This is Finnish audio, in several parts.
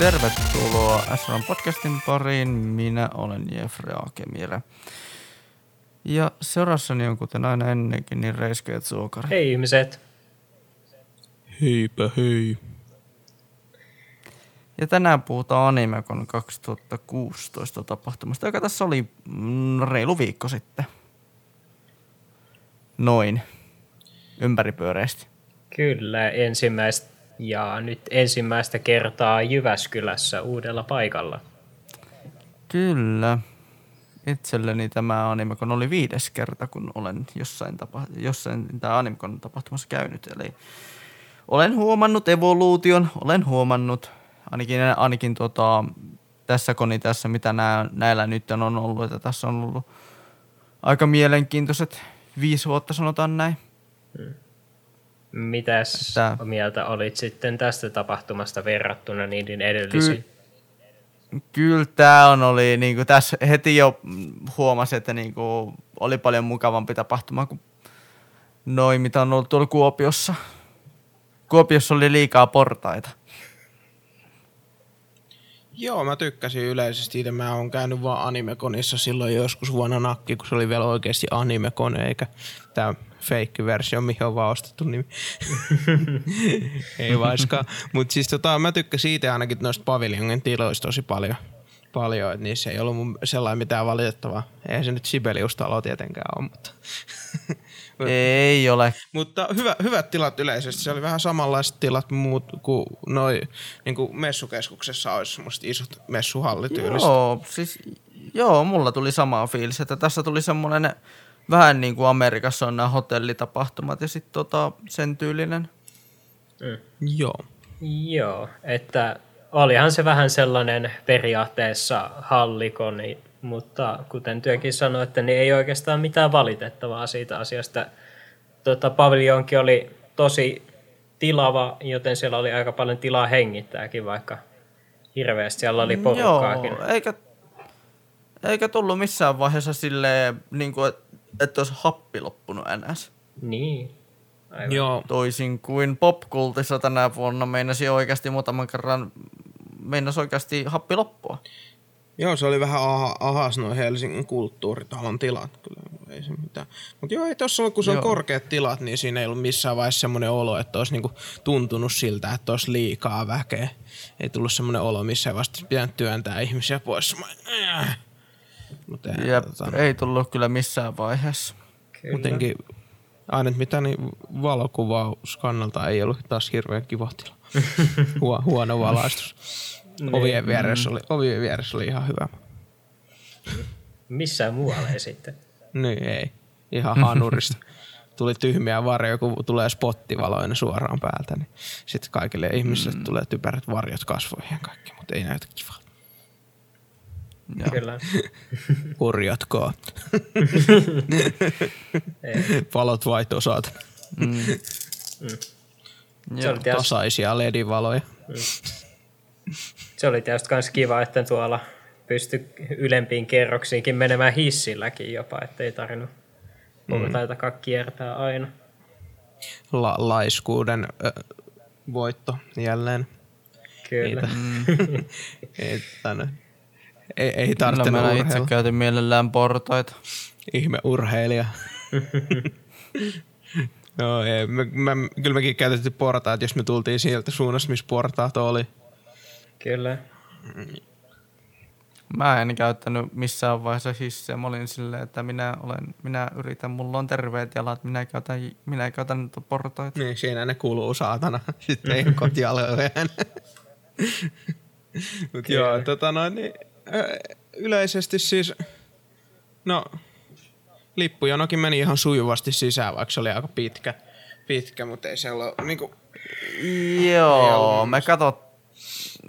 Tervetuloa SRAM podcastin pariin. Minä olen Jeffrey Akemire. Ja seurassani on kuten aina ennenkin, niin Reiske ja Zuokari. Hei ihmiset. Heipä hei. Ja tänään puhutaan Animecon 2016 tapahtumasta, joka tässä oli mm, reilu viikko sitten. Noin. Ympäripyöreästi. Kyllä, ensimmäistä ja nyt ensimmäistä kertaa Jyväskylässä uudella paikalla. Kyllä. Itselleni tämä Animecon oli viides kerta, kun olen jossain, tapa, jossain tämä Animecon tapahtumassa käynyt. Eli olen huomannut evoluution, olen huomannut ainakin, ainakin tota, tässä tässä, mitä nää, näillä nyt on ollut, että tässä on ollut aika mielenkiintoiset viisi vuotta, sanotaan näin. Hmm. Mitäs että, mieltä olit sitten tästä tapahtumasta verrattuna niiden edellisiin? Ky- kyllä tämä on oli, niin kuin tässä heti jo huomasi, että niin kuin, oli paljon mukavampi tapahtuma kuin noin, mitä on ollut tuolla Kuopiossa. Kuopiossa oli liikaa portaita. Joo, mä tykkäsin yleisesti itse. Mä oon käynyt vaan animekonissa silloin joskus vuonna nakki, kun se oli vielä oikeasti animekone, eikä tämä fake-versio, mihin on vaan ostettu nimi. Ei vaiskaan. Mutta siis tota, mä tykkäsin itse ainakin noista paviljonin tiloista tosi paljon. Paljon, että niissä ei ollut mun sellainen mitään valitettavaa. Eihän se nyt Sibelius-talo tietenkään ole, mutta ei ole. Mutta hyvä, hyvät tilat yleisesti. Se oli vähän samanlaiset tilat muut kuin noi, niin kuin messukeskuksessa olisi semmoiset isot messuhallit Joo, siis, joo, mulla tuli sama fiilis, että tässä tuli semmoinen vähän niin kuin Amerikassa on nämä hotellitapahtumat ja sitten tota, sen tyylinen. Mm. Joo. Joo, että olihan se vähän sellainen periaatteessa hallikoni mutta kuten työkin sanoi, että niin ei oikeastaan mitään valitettavaa siitä asiasta. Tota, paviljonki oli tosi tilava, joten siellä oli aika paljon tilaa hengittääkin, vaikka hirveästi siellä oli porukkaakin. Joo, eikä, eikä tullut missään vaiheessa silleen, niin kuin, että, että olisi happi loppunut NS. Niin. Aivan. Joo. Toisin kuin popkultissa tänä vuonna meinasi oikeasti muutaman kerran meinasi oikeasti happi loppua. Joo, se oli vähän aha, ahas noin Helsingin kulttuuritalon tilat. Kyllä, ei se mitään. Mutta joo, ei tossa ollut, kun se on korkeat tilat, niin siinä ei ollut missään vaiheessa semmoinen olo, että olisi niinku tuntunut siltä, että olisi liikaa väkeä. Ei tullut semmoinen olo, missä vasta pitänyt työntää ihmisiä pois. Mutta Jep, tota, ei tullut kyllä missään vaiheessa. Kyllä. Muutenkin aina mitä niin valokuvaus kannalta ei ollut taas hirveän kiva tila. Huono valaistus. Niin. Ovien vieressä, oli, ovien vieressä oli ihan hyvä. Missään muualla ei sitten. niin, ei. Ihan hanurista. Tuli tyhmiä varjoja, kun tulee spottivaloina suoraan päältä, niin sitten kaikille ihmisille mm. tulee typerät varjot kasvoihin ja kaikki, mutta ei näytä kivaa. Kyllä. Kurjatkaa. Valot vaihto saat. Mm. Mm. Tasaisia ledivaloja. Mm se oli tietysti myös kiva, että tuolla pysty ylempiin kerroksiinkin menemään hissilläkin jopa, ettei tarvinnut portaitakaan mm. kiertää aina. La- laiskuuden ö, voitto jälleen. Kyllä. Mm. ei, tänne, ei, ei tarvitse Kyllä itse käytin mielellään portaita. Ihme urheilija. no, ei, me, me, kyllä mekin käytettiin portaat, jos me tultiin sieltä suunnasta, missä portaat oli. Kyllä. Mä en käyttänyt missään vaiheessa hissejä. Mä olin silleen, että minä, olen, minä yritän, mulla on terveet jalat, minä käytän, minä käytän portoita. Niin, siinä ne kuuluu saatana. Sitten ei ole kotialoja Mutta joo, tota noin, niin, yleisesti siis, no, lippujonokin meni ihan sujuvasti sisään, vaikka se oli aika pitkä, pitkä mutta ei se ole niinku... Joo, me katsottiin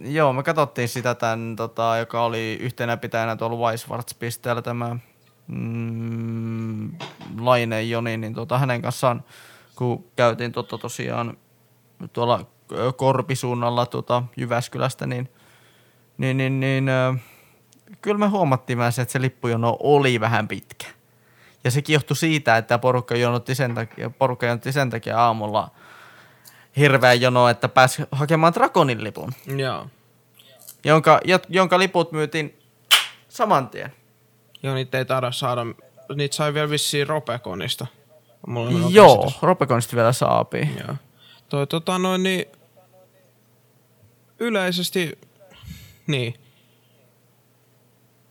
Joo, me katsottiin sitä tämän, tota, joka oli yhtenä pitäjänä tuolla Weiswarts-pisteellä tämä mm, Laine Joni, niin tota, hänen kanssaan, kun käytiin totta tosiaan tuolla Korpisuunnalla tuota, Jyväskylästä, niin, niin, niin, niin kyllä me huomattiin myös, että se lippujono oli vähän pitkä. Ja se johtui siitä, että porukka jonotti sen takia, porukka jonotti sen takia aamulla – hirveä jono, että pääsi hakemaan Dragonin lipun. Joo. jonka, jonka liput myytiin saman tien. Joo, niitä ei taida saada. Niitä sai vielä vissiin Ropeconista. Mulla Joo, käsitys. Ropeconista vielä saapii. Joo. Toi tota noin niin... Yleisesti... Niin.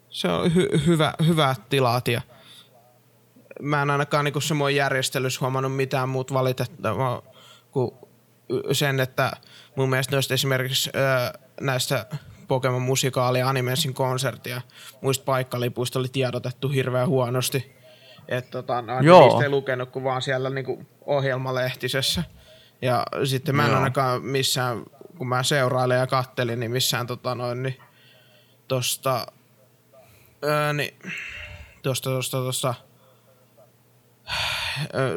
Se on hy- hyvä, hyvät tilat ja mä en ainakaan niinku semmoinen järjestelyssä huomannut mitään muut valitettavaa kuin sen, että mun mielestä noista esimerkiksi ö, näistä Pokemon musikaali Animensin konserttia muista paikkalipuista oli tiedotettu hirveän huonosti. Että tota, no, Joo. niistä ei lukenut kuin vaan siellä niinku ohjelmalehtisessä. Ja sitten mä en Joo. ainakaan missään, kun mä seurailin ja kattelin, niin missään tota noin, niin tosta, öö, niin, tosta, tosta, tosta, öö,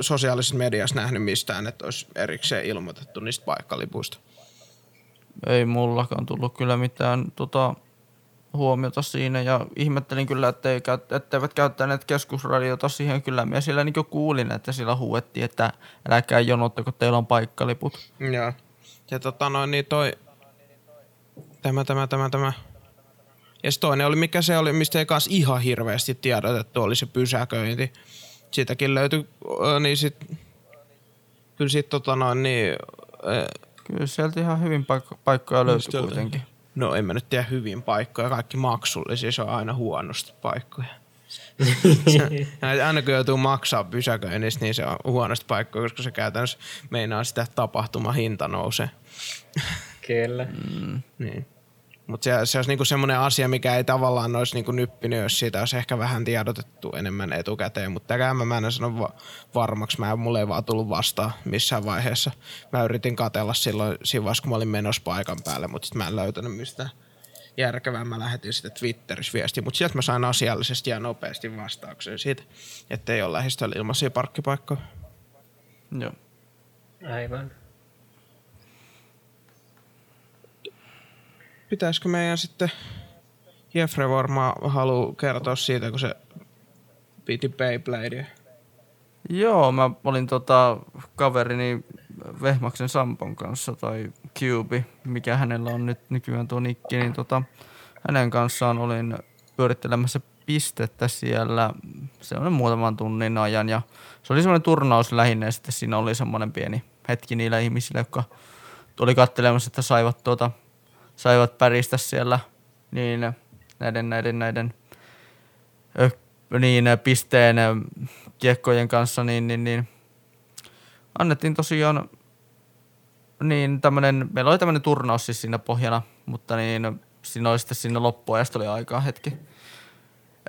sosiaalisessa mediassa nähnyt mistään, että olisi erikseen ilmoitettu niistä paikkalipuista. Ei mullakaan tullut kyllä mitään tota, huomiota siinä ja ihmettelin kyllä, ettei, käyt- etteivät käyttäneet keskusradiota siihen kyllä. Minä siellä niin kuulin, että siellä huuettiin, että älkää jonottako, teillä on paikkaliput. Joo. Ja tota noin, niin toi, tämä, tämä, tämä, tämä. Ja se toinen oli, mikä se oli, mistä ei kans ihan hirveästi tiedotettu, oli se pysäköinti. Siitäkin löytyi, niin sit, kyllä sit tota noin, niin, Kyllä sieltä ihan hyvin paikka- paikkoja löytyi Mistä- kuitenkin. no en mä nyt tiedä hyvin paikkoja, kaikki maksullisia, se on aina huonosti paikkoja. aina kun joutuu maksaa pysäköinnistä, niin se on huonosti paikkoja, koska se käytännössä meinaa sitä, että tapahtumahinta nousee. Kyllä. Niin. Mutta se, se olisi niinku semmoinen asia, mikä ei tavallaan olisi niinku nyppinyt, jos siitä olisi ehkä vähän tiedotettu enemmän etukäteen. Mutta tämäkään mä, mä en sano va- varmaksi. Mä, mulle ei vaan tullut vastaan missään vaiheessa. Mä yritin katella silloin siinä vaiheessa, kun mä olin menossa paikan päälle, mutta sitten mä en löytänyt mistään järkevää. Mä lähetin sitten Twitterissä viesti, mutta sieltä mä sain asiallisesti ja nopeasti vastauksen siitä, että ei ole lähistöllä ilmaisia parkkipaikkoja. Joo. Aivan. Pitäisikö meidän sitten, Jeffrey varmaan haluaa kertoa siitä, kun se piti Beybladea. Joo, mä olin tota kaverini Vehmaksen Sampon kanssa, tai Cube, mikä hänellä on nyt nykyään tuo nikki, niin tota, hänen kanssaan olin pyörittelemässä pistettä siellä semmoinen muutaman tunnin ajan, ja se oli semmoinen turnaus lähinnä, ja sitten siinä oli semmoinen pieni hetki niillä ihmisillä, jotka tuli katselemassa, että saivat, tuota, saivat päristä siellä niin näiden, näiden, näiden ö, niin, pisteen kiekkojen kanssa, niin, niin, niin annettiin tosiaan niin tämmönen, meillä oli tämmönen turnaus siis siinä pohjana, mutta niin siinä oli sitten siinä loppuajasta oli aikaa hetki.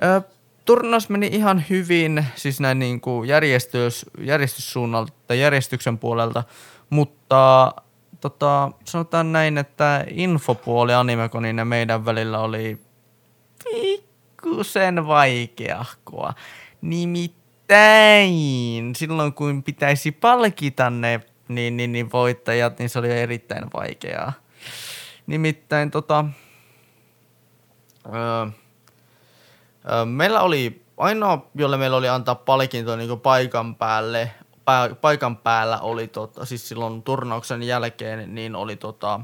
Ö, turnaus meni ihan hyvin, siis näin niin kuin järjestys, järjestyssuunnalta järjestyksen puolelta, mutta tota, sanotaan näin, että infopuoli Animeconin ja meidän välillä oli pikkusen vaikeahkoa. Nimittäin silloin kun pitäisi palkita ne niin, niin, niin voittajat, niin se oli erittäin vaikeaa. Nimittäin tota, öö, öö, meillä oli ainoa, jolle meillä oli antaa palkinto niin paikan päälle, paikan päällä oli tota, siis silloin turnauksen jälkeen, niin oli tota,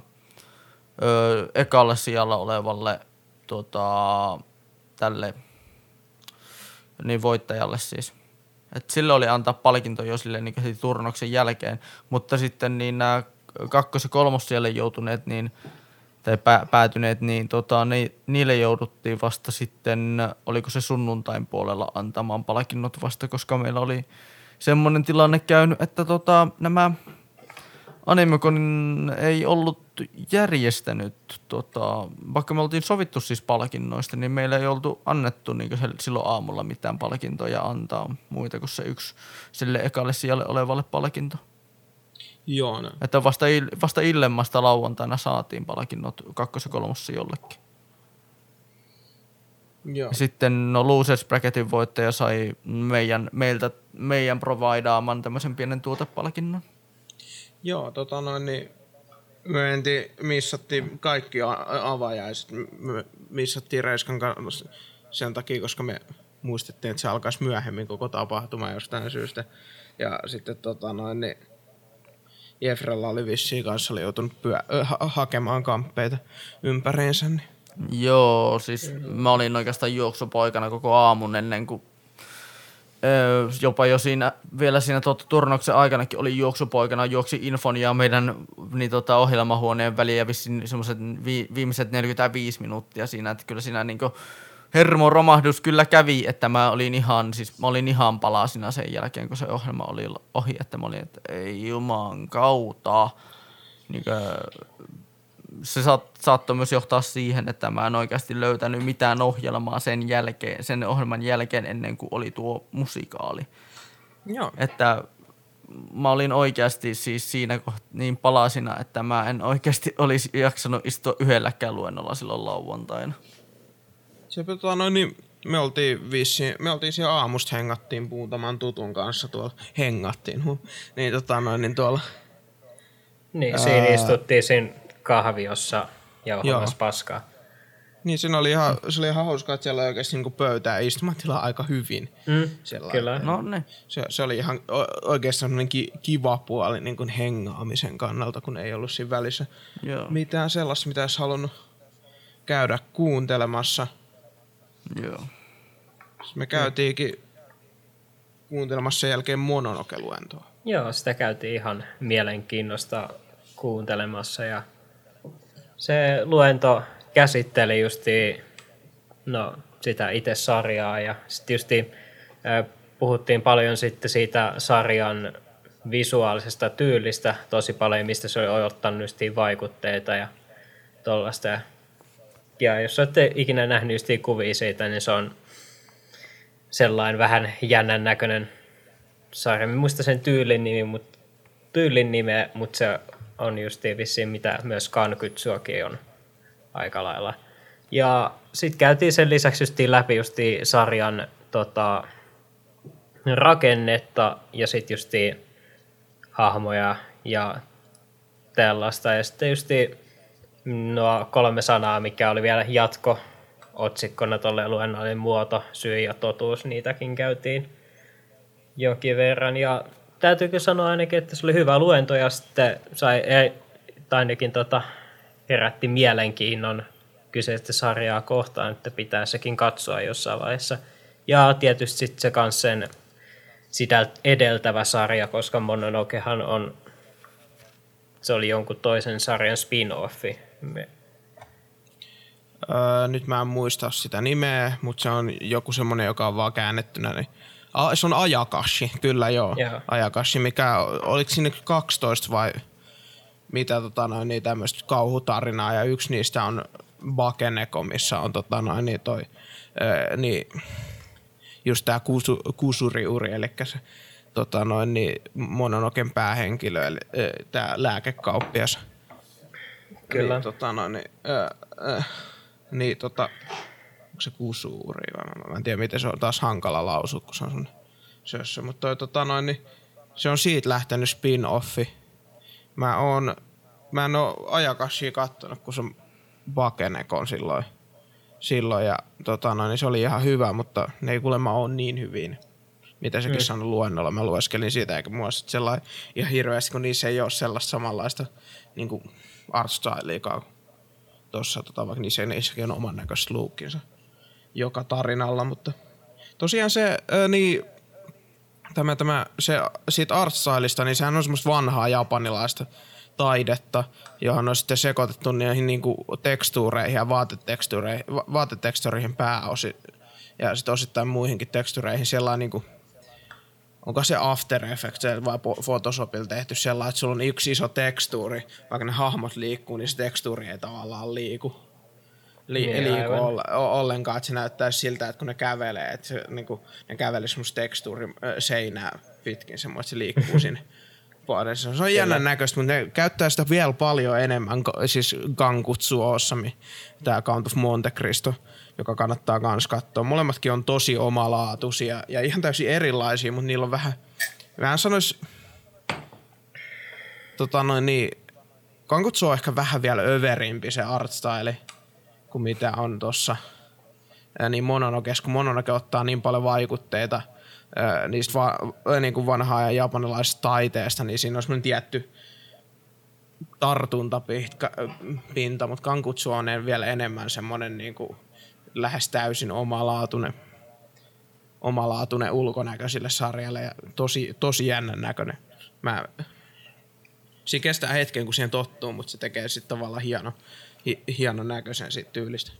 öö, ekalle sijalla olevalle tota, tälle niin voittajalle siis. Et sille oli antaa palkinto jo sille niin heti turnauksen jälkeen, mutta sitten niin nämä kakkos- ja kolmossijalle joutuneet niin, tai pä- päätyneet, niin tota, ni, niille jouduttiin vasta sitten, oliko se sunnuntain puolella antamaan palkinnot vasta, koska meillä oli semmoinen tilanne käynyt, että tota, nämä Animecon ei ollut järjestänyt, tota, vaikka me oltiin sovittu siis palkinnoista, niin meillä ei oltu annettu niin silloin aamulla mitään palkintoja antaa muita kuin se yksi sille ekalle sijalle olevalle palkinto. Joo, no. Että vasta, il, vasta illemmasta lauantaina saatiin palkinnot kakkos- ja kolmossa jollekin. Joo. Sitten no Losers Bracketin voittaja sai meidän, meiltä, meidän providaaman tämmöisen pienen tuotepalkinnon. Joo, tota noin, niin me entin, missattiin kaikki avajaiset. Me missattiin Reiskan kanssa sen takia, koska me muistettiin, että se alkaisi myöhemmin koko tapahtuma jostain syystä. Ja sitten tota noin, niin Jefrella oli vissiin kanssa oli joutunut pyö, ha- hakemaan kamppeita ympäriinsä. Niin. Joo, siis mä olin oikeastaan juoksupoikana koko aamun ennen kuin öö, jopa jo siinä, vielä siinä tot, turnauksen aikanakin oli juoksupoikana, juoksi infon ja meidän niin tota, ohjelmahuoneen väliin ja vissiin semmoiset vi, viimeiset 45 minuuttia siinä, että kyllä siinä niinku hermoromahdus kyllä kävi, että mä olin ihan, siis mä olin ihan palasina sen jälkeen, kun se ohjelma oli ohi, että mä olin, että ei juman kautta. Niin se saat, saattoi myös johtaa siihen, että mä en oikeasti löytänyt mitään ohjelmaa sen jälkeen, sen ohjelman jälkeen ennen kuin oli tuo musikaali. Joo. Että mä olin oikeasti siis siinä kohtaa niin palasina, että mä en oikeasti olisi jaksanut istua yhdelläkään luennolla silloin lauantaina. Se, tota, noin, niin me oltiin vissi, me oltiin siellä aamusta hengattiin muutaman tutun kanssa tuolla, hengattiin, huh. niin tota noin, niin tuolla, Niin, siinä istuttiin siinä kahviossa ja Joo. ohjelmassa paskaa. niin siinä oli ihan, se oli ihan hauskaa, että siellä oli oikeasti niin pöytää ja istumatila aika hyvin. Mm, Sellainen. kyllä. No niin. Se, se oli ihan o- oikeastaan semmoinen ki, kiva puoli niin kuin hengaamisen kannalta, kun ei ollut siinä välissä Joo. mitään sellaista, mitä olisi halunnut käydä kuuntelemassa. Joo. Me käytiinkin kuuntelemassa sen jälkeen mononokeluentoa. Joo, sitä käytiin ihan mielenkiinnosta kuuntelemassa ja se luento käsitteli justi no, sitä itse sarjaa ja sitten justi puhuttiin paljon sitten siitä sarjan visuaalisesta tyylistä tosi paljon, mistä se oli ottanut vaikutteita ja tuollaista. Ja, jos olette ikinä nähnyt kuvia siitä, niin se on sellainen vähän jännän näköinen sarja. En muista sen tyylin nimi, mutta tyylin nimeä, mutta se on justiin vissiin mitä myös Kankytsuakin on aika lailla. Ja sitten käytiin sen lisäksi justiin läpi justiin sarjan tota, rakennetta ja sitten justiin hahmoja ja tällaista. Ja sitten justiin nuo kolme sanaa, mikä oli vielä jatko otsikkona tuolle luennolle muoto, syy ja totuus, niitäkin käytiin jonkin verran. Ja täytyykö sanoa ainakin, että se oli hyvä luento ja sitten sai, tai ainakin tota, herätti mielenkiinnon kyseistä sarjaa kohtaan, että pitää sekin katsoa jossain vaiheessa. Ja tietysti sitten se kans sen sitä edeltävä sarja, koska Mononokehan on, se oli jonkun toisen sarjan spin-offi. Me, Öö, nyt mä en muista sitä nimeä, mutta se on joku semmonen, joka on vaan käännettynä. Niin... A, se on Ajakashi, kyllä joo. Joo. Ajakashi, mikä, oliko siinä 12 vai mitä tota noin, niin tämmöistä kauhutarinaa, ja yksi niistä on Bakeneko, missä on tota noin, niin toi, öö, niin, just tää kusu, kusuriuri, eli se tota noin, niin Mononoken päähenkilö, eli tää lääkekauppias. Kyllä. Niin, tota noin, niin, öö, öö, niin tota, onko se kusuuri vai mä, mä en tiedä miten se on taas hankala lausua, kun se on sun sössö. Mutta toi, tota noin, niin se on siitä lähtenyt spin-offi. Mä oon, mä en oo ajakassia kattonut, kun se Bakenekon silloin. silloin ja tota noin, niin se oli ihan hyvä, mutta ne ei kuulemma ole niin hyvin. Mitä sekin Mm. sanoi luennolla. Mä lueskelin siitä, eikä mua sit sellainen ihan hirveästi, kun niissä ei ole sellaista samanlaista niin kuin art styliikaan tuossa, tota, vaikka niissä, niissäkin on oman näköistä luukkinsa joka tarinalla, mutta tosiaan se, ää, niin, tämä, tämä, se, siitä art stylista, niin sehän on semmoista vanhaa japanilaista taidetta, johon on sitten sekoitettu niihin niin kuin tekstuureihin ja vaatetekstuureihin, va- vaatetekstuureihin pääosi ja sitten osittain muihinkin tekstuureihin sellainen niin kuin, onko se After Effects vai Photoshopilla tehty sellainen, että sulla on yksi iso tekstuuri, vaikka ne hahmot liikkuu, niin se tekstuuri ei tavallaan liiku. Li- Niin, liiku ollenkaan, että se näyttää siltä, että kun ne kävelee, että se, niin kuin, ne kävelee semmoista tekstuuri seinää pitkin, semmoista, että se liikkuu sinne. Se on jännän näköistä, mutta ne käyttää sitä vielä paljon enemmän, siis Gankutsu Osami, tämä Count of Monte Cristo, joka kannattaa myös katsoa. Molemmatkin on tosi omalaatuisia ja ihan täysin erilaisia, mutta niillä on vähän, en sanois, tota noin niin, Gankutsu on ehkä vähän vielä överimpi se art style kuin mitä on tossa ää, niin Mononokes, kun Mononoke ottaa niin paljon vaikutteita niistä va, niin kuin vanhaa ja japanilaisesta taiteesta, niin siinä on tietty tartuntapinta, mutta Kankutsu on vielä enemmän semmoinen niin kuin lähes täysin omalaatuinen, omalaatuinen ulkonäkö sille sarjalle ja tosi, tosi jännän näköinen. Mä, siinä kestää hetken, kun siihen tottuu, mutta se tekee sitten tavallaan hieno, hi, hienon näköisen siitä tyylistä.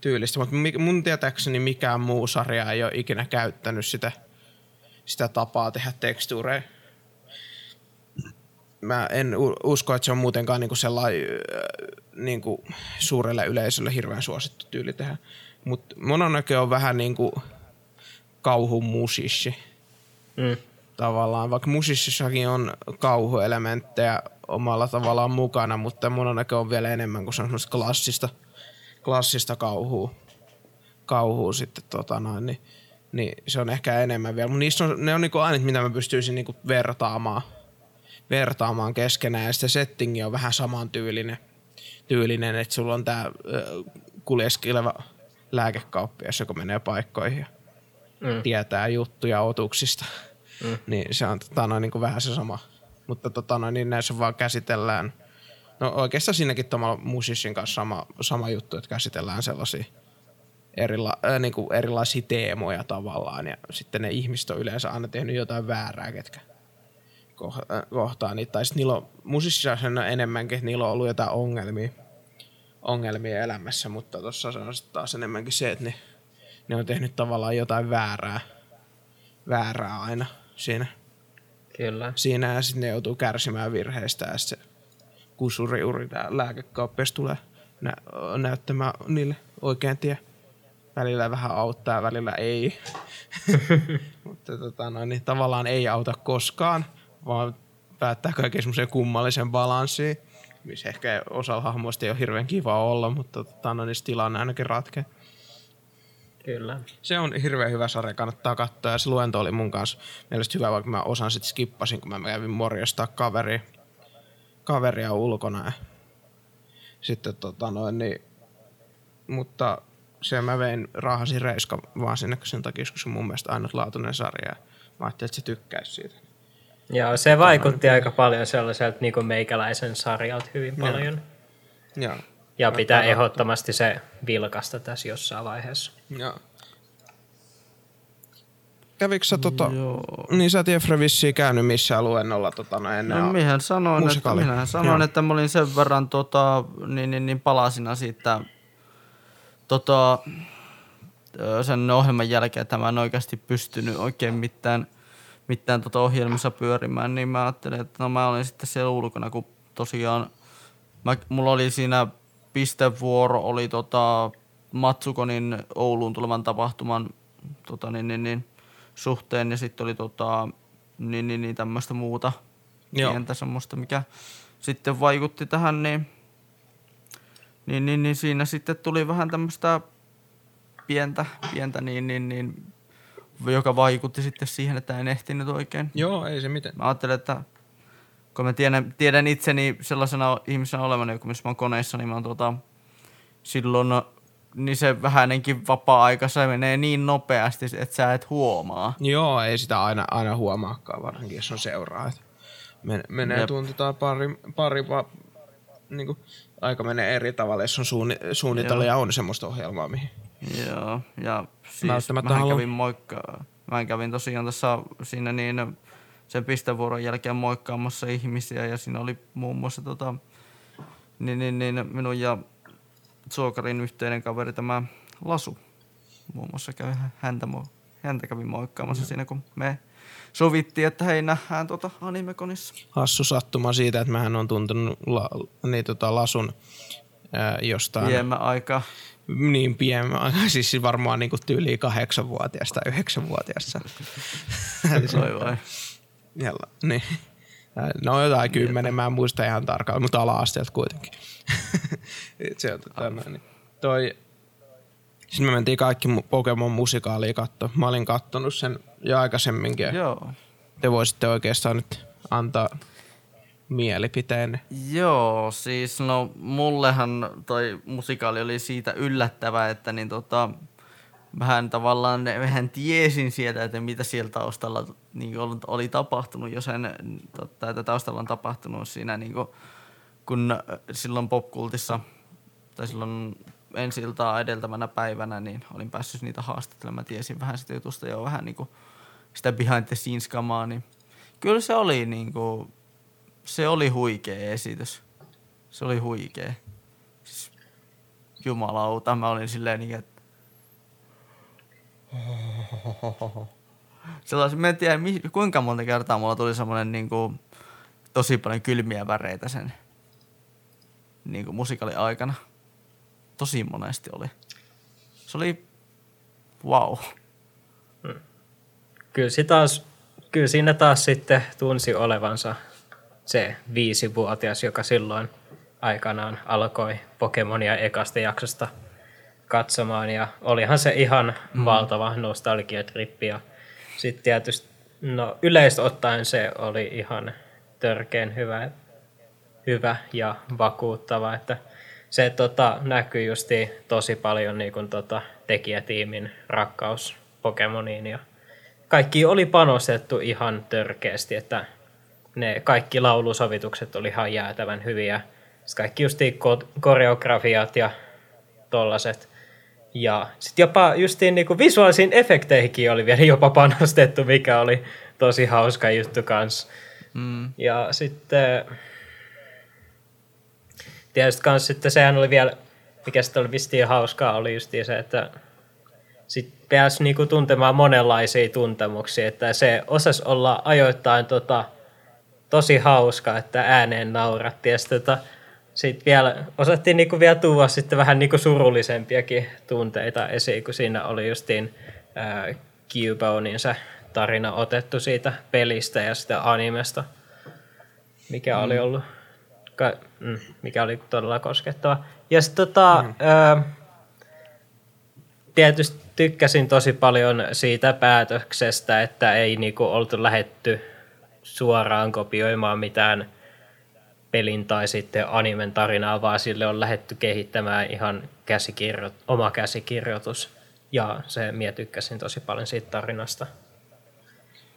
tyylistä. Mutta mun tietääkseni mikään muu sarja ei ole ikinä käyttänyt sitä, sitä tapaa tehdä tekstuureja mä en usko, että se on muutenkaan niinku sellainen niinku suurelle yleisölle hirveän suosittu tyyli tehdä. Mutta Mononake on vähän niinku kauhun musissi. Mm. Tavallaan, vaikka musississakin on kauhuelementtejä omalla tavallaan mukana, mutta Mononake on vielä enemmän kuin semmoista klassista, klassista kauhua. kauhua sitten tota noin, niin, niin, se on ehkä enemmän vielä. Mutta niissä on, ne on niinku ainut, mitä mä pystyisin niinku vertaamaan – vertaamaan keskenään ja sitten settingi on vähän samantyylinen, tyylinen, että sulla on tämä kuljeskeleva lääkekauppias, joka menee paikkoihin ja mm. tietää juttuja otuksista. Mm. Niin se on tota, noin, niin kuin vähän se sama. Mutta tota, noin, niin näissä vaan käsitellään, no oikeastaan siinäkin tuolla musissin kanssa sama, sama juttu, että käsitellään sellaisia erila, äh, niin kuin erilaisia teemoja tavallaan ja sitten ne ihmiset on yleensä aina tehnyt jotain väärää, ketkä Äh, kohtaan. Niin, tai sitten niillä on, musissa on enemmänkin, että niillä on ollut jotain ongelmia, ongelmia elämässä, mutta tuossa se on taas enemmänkin se, että ne, ne on tehnyt tavallaan jotain väärää, väärää aina siinä. Kyllä. Siinä sitten ne joutuu kärsimään virheistä ja se kusuriuri, tämä lääkekauppias tulee nä- näyttämään niille oikein tie. Välillä vähän auttaa, välillä ei. Mutta tota, no, niin tavallaan ei auta koskaan vaan päättää kaiken semmoisen kummallisen balanssiin, missä ehkä osalla hahmoista ei ole hirveän kiva olla, mutta tota, no, niin tilanne ainakin ratkee. Kyllä. Se on hirveän hyvä sarja, kannattaa katsoa ja se luento oli mun kanssa mielestäni hyvä, vaikka mä osan sitten skippasin, kun mä kävin morjastaa kaveri, kaveria ulkona. Ja sitten tota noin, niin, mutta se mä vein raahasin Reiska vaan sinne sen takia, koska se on mun mielestä ainutlaatuinen sarja. Mä ajattelin, että se tykkäisi siitä. Joo, se vaikutti aika paljon sellaiselta niin kuin meikäläisen sarjalta hyvin paljon. Joo. Ja pitää Mä ehdottomasti se vilkasta tässä jossain vaiheessa. Joo. Kävikö sä tota, Joo. niin sä et Jeffrey vissiin käynyt missään luennolla tota, no ennen no, minähän sanoin, että, minähän sanoin että mä olin sen verran tota, niin, niin, niin palasina siitä tota, sen ohjelman jälkeen, että mä en oikeasti pystynyt oikein mitään mitään tota ohjelmissa pyörimään, niin mä ajattelin, että no mä olin sitten siellä ulkona, kun tosiaan mä, mulla oli siinä pistevuoro, oli tota Matsukonin Ouluun tulevan tapahtuman tota, niin, niin, niin, suhteen ja sitten oli tota, niin, niin, niin tämmöistä muuta Joo. pientä semmoista, mikä sitten vaikutti tähän, niin, niin, niin, niin siinä sitten tuli vähän tämmöistä pientä, pientä niin, niin, niin joka vaikutti sitten siihen, että en ehtinyt oikein. Joo, ei se mitään. Mä ajattelin, että kun mä tiedän, tiedän itseni sellaisena ihmisenä olevana, kun missä mä oon koneissa, niin mä oon tota, silloin niin se vähänenkin vapaa-aika se menee niin nopeasti, että sä et huomaa. Joo, ei sitä aina, aina huomaakaan, varsinkin jos on seuraa. Men, menee Jep. tunti tai pari, pari va, niin kuin, aika menee eri tavalla, jos on suunni, suunniteltu ja on semmoista ohjelmaa, mihin Joo, ja siis mä kävin moikka, mä kävin tosiaan tässä siinä niin sen pistevuoron jälkeen moikkaamassa ihmisiä ja siinä oli muun muassa tota, niin, niin, niin minun ja Suokarin yhteinen kaveri tämä Lasu. Muun muassa kävi häntä, häntä kävin moikkaamassa no. siinä, kun me sovittiin, että hei nähdään tota animekonissa. Hassu sattuma siitä, että mähän on tuntenut la, niin, tota, Lasun ää, jostain. Viemä aika niin pieni, siis varmaan niin tyyli kahdeksanvuotiaasta yhdeksänvuotiaasta. Voi vai. Jalla, niin. No jotain kymmenen, mä en muista ihan tarkkaan, mutta ala-asteelta kuitenkin. se on tota, niin. Toi, sitten me mentiin kaikki Pokemon musikaalia katsoa. Mä olin kattonut sen jo aikaisemminkin. Joo. Te voisitte oikeastaan nyt antaa mielipiteen? Joo, siis no mullehan toi musikaali oli siitä yllättävä, että niin tota, vähän tavallaan vähän tiesin sieltä, että mitä siellä taustalla niin oli tapahtunut, jos en, totta, että taustalla on tapahtunut siinä niin kuin, kun äh, silloin popkultissa, tai silloin ensi iltaa edeltävänä päivänä, niin olin päässyt niitä haastattelemaan. Mä tiesin vähän sitä jutusta jo vähän niin kuin sitä behind the scenes kamaa, niin kyllä se oli niin kuin, se oli huikea esitys. Se oli huikea. Siis, jumalauta, mä olin silleen niin, että Sellaisen, mä en tiedä, kuinka monta kertaa mulla tuli semmoinen niin kuin, tosi paljon kylmiä väreitä sen niin kuin musikaalin aikana. Tosi monesti oli. Se oli wow. Kyllä, taas, kyllä siinä taas sitten tunsi olevansa se viisivuotias, joka silloin aikanaan alkoi Pokemonia ekasta jaksosta katsomaan. Ja olihan se ihan mm. valtava nostalgiatrippi. Ja sitten tietysti, no yleistä ottaen se oli ihan törkeen hyvä, hyvä ja vakuuttava, että se tota, näkyy justi tosi paljon niin kun, tota, tekijätiimin rakkaus Pokemoniin ja kaikki oli panostettu ihan törkeästi, että ne kaikki laulusovitukset oli ihan jäätävän hyviä. Kaikki justi koreografiat ja tollaset. Ja sitten jopa justiin niinku visuaalisiin efekteihinkin oli vielä jopa panostettu, mikä oli tosi hauska juttu kanssa. Mm. Ja sitten tietysti kans sitten sehän oli vielä, mikä sitten oli vistiin hauskaa, oli just se, että sitten pääsi niinku tuntemaan monenlaisia tuntemuksia, että se osasi olla ajoittain tota, tosi hauska, että ääneen nauratti ja sitten tota, sit vielä osattiin niinku vielä tuoda sitten vähän niinku surullisempiakin tunteita esiin, kun siinä oli justiin äh, Cubonin se tarina otettu siitä pelistä ja sitä animesta, mikä mm. oli ollut ka, mm, mikä oli todella koskettava. Ja sitten tota, mm. tietysti tykkäsin tosi paljon siitä päätöksestä, että ei niinku oltu lähetty suoraan kopioimaan mitään pelin tai sitten animen tarinaa, vaan sille on lähetty kehittämään ihan käsikirjo- oma käsikirjoitus. Ja se minä tykkäsin tosi paljon siitä tarinasta.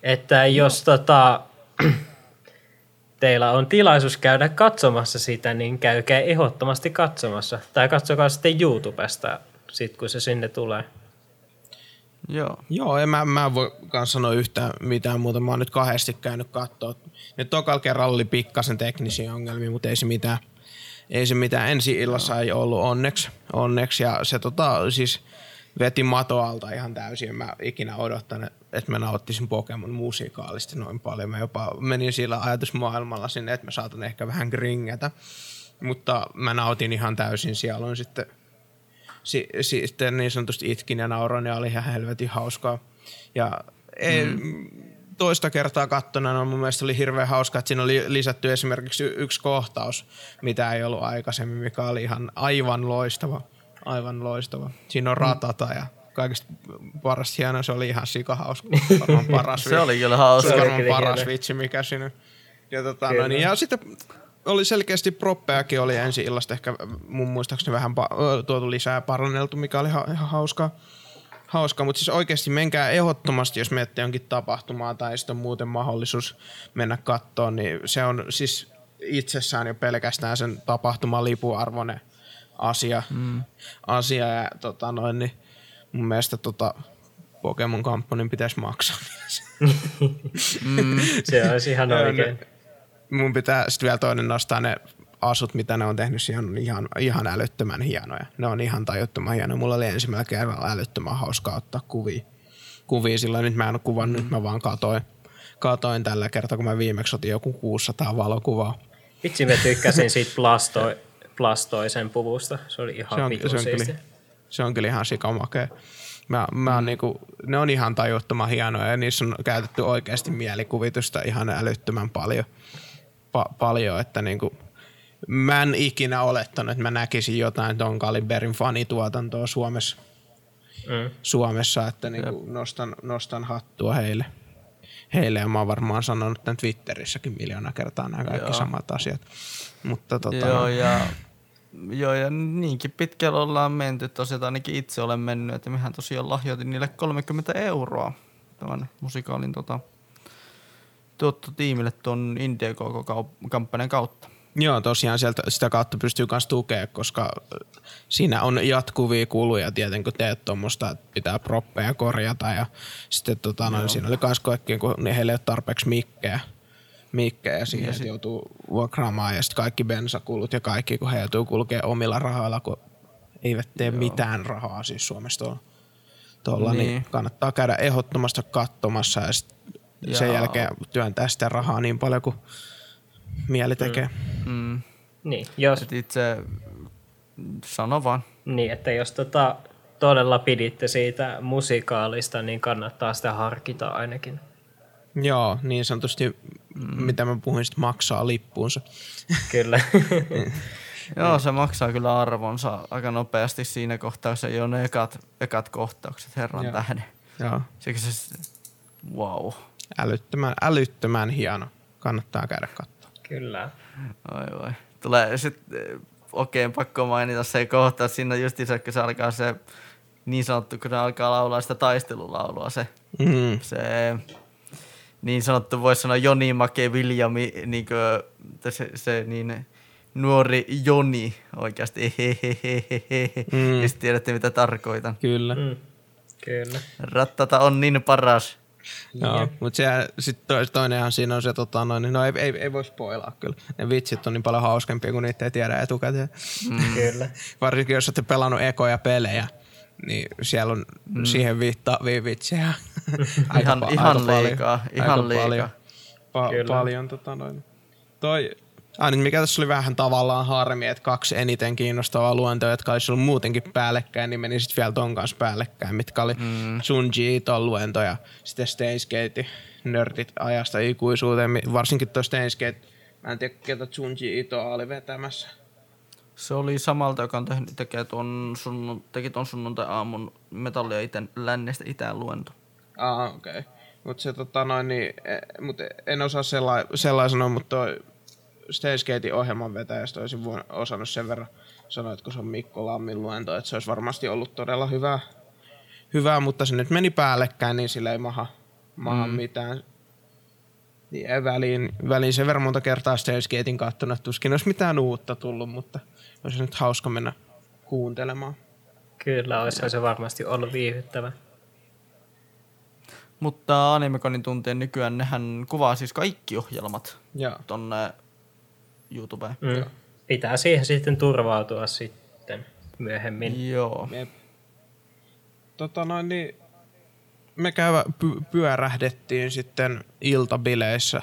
Että jos tota, teillä on tilaisuus käydä katsomassa sitä, niin käykää ehdottomasti katsomassa. Tai katsokaa sitten YouTubesta, sit kun se sinne tulee. Joo. Joo, en mä, mä en voi sanoa yhtään mitään muuta. Mä oon nyt kahdesti käynyt katsoa. Nyt tokalla kerralla oli pikkasen teknisiä ongelmia, mutta ei se mitään. Ei se mitään. Ensi illassa ei ollut onneksi. onneksi. Ja se tota, siis veti matoalta ihan täysin. Mä ikinä odottanut, että mä nauttisin Pokemon musiikaalisesti noin paljon. Mä jopa menin sillä ajatusmaailmalla sinne, että mä saatan ehkä vähän gringetä. Mutta mä nautin ihan täysin. Siellä on sitten, si, sitten niin sanotusti itkin ja nauroin ja oli ihan helvetin hauskaa. Ja ei, mm. toista kertaa kattona no mun mielestä oli hirveän hauskaa, että siinä oli lisätty esimerkiksi yksi kohtaus, mitä ei ollut aikaisemmin, mikä oli ihan aivan loistava aivan loistava. Siinä on ratata ja kaikista paras hieno, se oli ihan sikahauska. Varmaan paras se oli kyllä hauska. Se oli varmaan paras vitsi, mikä siinä. Ja, tota, no, niin, ja sitten oli selkeästi proppeakin oli ensi illasta ehkä mun muistaakseni vähän pa- tuotu lisää paranneltu, mikä oli ha- ihan hauskaa. Hauska, mutta siis oikeasti menkää ehdottomasti, jos menette jonkin tapahtumaa tai sitten on muuten mahdollisuus mennä kattoon, niin se on siis itsessään jo pelkästään sen tapahtuman lipuarvoinen asia, mm. asia ja tota noin, niin mun mielestä tota Pokemon Company pitäisi maksaa. mm. Se olisi ihan oikein. Mun pitää sitten vielä toinen nostaa ne asut, mitä ne on tehnyt, siihen on ihan, ihan älyttömän hienoja. Ne on ihan tajuttoman hienoja. Mulla oli ensimmäinen kerralla älyttömän hauskaa ottaa kuvia. kuvia sillä nyt mä en ole kuvannut, mm. nyt mä vaan katoin, katoin tällä kertaa, kun mä viimeksi otin joku 600 valokuvaa. Vitsi, mä tykkäsin siitä plasto, plastoisen puvusta. Se oli ihan se on, se on, kyllä, se on kyllä ihan sikamakea. Mä, mä mm. niinku, ne on ihan tajuttoman hienoja ja niissä on käytetty oikeasti mielikuvitusta ihan älyttömän paljon. Pa- paljon että niinku, mä en ikinä olettanut, että mä näkisin jotain ton kaliberin fanituotantoa Suomessa. Mm. Suomessa, että niinku nostan, nostan hattua heille. Heille ja mä oon varmaan sanonut tämän Twitterissäkin miljoona kertaa nämä kaikki Joo. samat asiat. Mutta tota, Joo, ja Joo, ja niinkin pitkällä ollaan menty. Tosiaan ainakin itse olen mennyt, että mehän tosiaan lahjoitin niille 30 euroa tämän musikaalin tota, tuottotiimille tuon Indiegogo-kampanjan kautta. Joo, tosiaan sieltä, sitä kautta pystyy myös tukemaan, koska siinä on jatkuvia kuluja tietenkin, kun teet tuommoista, että pitää proppeja korjata ja sitten tota, no, siinä oli myös kaikki, kun ne heille ei ole tarpeeksi mikkejä, mikkejä siihen, että joutuu vuokraamaan ja sitten kaikki bensakulut ja kaikki, kun he joutuu kulkea omilla rahoilla, kun eivät tee Joo. mitään rahaa siis Suomessa tuolla, tuolla niin. niin kannattaa käydä ehdottomasti katsomassa ja sit sen jälkeen työntää sitä rahaa niin paljon kuin mieli tekee. Mm. Mm. Niin, jos... Et itse sano vaan. Niin, että jos tota todella piditte siitä musikaalista, niin kannattaa sitä harkita ainakin. Joo, niin sanotusti, mm. mitä mä puhuin, sit maksaa lippuunsa. Kyllä. Joo, se maksaa kyllä arvonsa aika nopeasti siinä kohtaa, jos ei ole ne ekat, ekat kohtaukset herran Joo. tähden. Joo. Siksi se, wow. Älyttömän, älyttömän hieno. Kannattaa käydä katsomaan. Kyllä. Oi voi. Tulee sitten eh, oikein pakko mainita se kohta, siinä just isä, kun se alkaa se niin sanottu, kun ne alkaa laulaa sitä taistelulaulua, se, mm. se niin sanottu, voisi sanoa Joni Make Viljami, niin kuin, se, se niin, nuori Joni oikeasti. Mm. Ja tiedätte, mitä tarkoitan. Kyllä. Mm. Kyllä. Rattata on niin paras. Joo, mutta sitten toinenhan siinä on se, tota, noin, niin no ei, ei, ei voi spoilaa kyllä. Ne vitsit on niin paljon hauskempia, kun niitä ei tiedä etukäteen. Mm. Kyllä. Varsinkin jos olette pelannut ekoja pelejä, niin siellä on mm. siihen viittaavia vitsejä. ihan, aika, ihan aika liikaa. Paljon, ihan aika liikaa. Paljon, pa- paljon tota noin. Toi, Niin mikä tässä oli vähän tavallaan harmi, että kaksi eniten kiinnostavaa luontoa, jotka olisi ollut muutenkin päällekkäin, niin meni sitten vielä ton kanssa päällekkäin, mitkä oli mm. Sunji Iton luento ja sitten Stainsgate nörtit ajasta ikuisuuteen, varsinkin tuo Stainsgate, mä en tiedä ketä Sunji Ito oli vetämässä. Se oli samalta, joka on tehnyt, tekee tuon sunnun, teki tuon sunnuntai-aamun metallia iten, lännestä itään luento. Ah, okei. Okay. Mutta se tota noin, niin, e, mut en osaa sellai sanoa, mutta toi Stagegatein ohjelman vetäjästä olisin osannut sen verran sanoa, että kun se on Mikko Lammin luento, että se olisi varmasti ollut todella hyvä, hyvä mutta se nyt meni päällekkäin, niin sillä ei maha, maha mm. mitään. Niin väliin, väliin sen verran monta kertaa Stagegatein kattuna, että tuskin olisi mitään uutta tullut, mutta olisi nyt hauska mennä kuuntelemaan. Kyllä, olisi se varmasti ollut viihdyttävä. Mutta Animekonin tuntien nykyään nehän kuvaa siis kaikki ohjelmat Joo. tonne YouTubeen. Mm. Pitää siihen sitten turvautua sitten myöhemmin. Joo. Me, tota noin, niin, me käyvä, py, pyörähdettiin sitten iltabileissä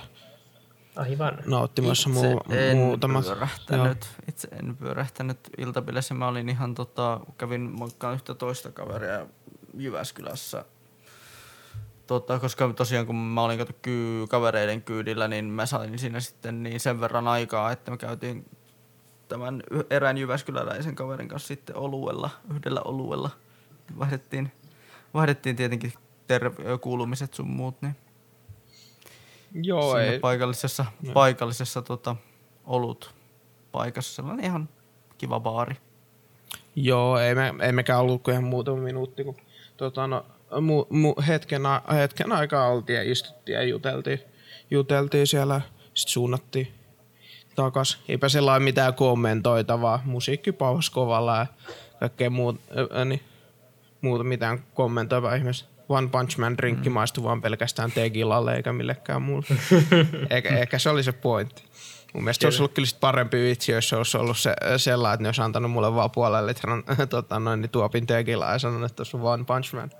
Aivan. nauttimassa muu, en muutama. Pyörähtänyt, itse en pyörähtänyt iltabileissä. Mä olin ihan tota, kävin moikkaan yhtä toista kaveria Jyväskylässä Tota, koska tosiaan kun mä olin kyy, kavereiden kyydillä, niin mä sain siinä sitten niin sen verran aikaa, että me käytiin tämän erään Jyväskyläläisen kaverin kanssa sitten oluella, yhdellä oluella. Vaihdettiin, vaihdettiin tietenkin terve- kuulumiset sun muut, niin Joo, ei. paikallisessa, no. paikallisessa tota, olut paikassa. Sellainen ihan kiva baari. Joo, ei, me, ei mekään ollut kuin ihan muutama minuutti, kun tota, no, mu, mu, hetken, hetken aikaa oltiin ja istuttiin ja juteltiin, juteltiin siellä. Sitten suunnattiin takas. Eipä sellainen mitään kommentoitavaa. Musiikki pauhasi kovalla ja kaikkea muut, äh, niin, muuta mitään kommentoivaa ihmistä. One Punch Man drinkki mm. maistui vaan pelkästään tegilalle eikä millekään muulle. eikä, eikä se oli se pointti. Mun mielestä kyllä. olisi ollut kyllä parempi vitsi, jos se olisi ollut se, sellainen, että ne olisi antanut mulle vaan puolen litran tota, noin, niin tuopin tekilaa ja sanonut, että tuossa on One Punch Man.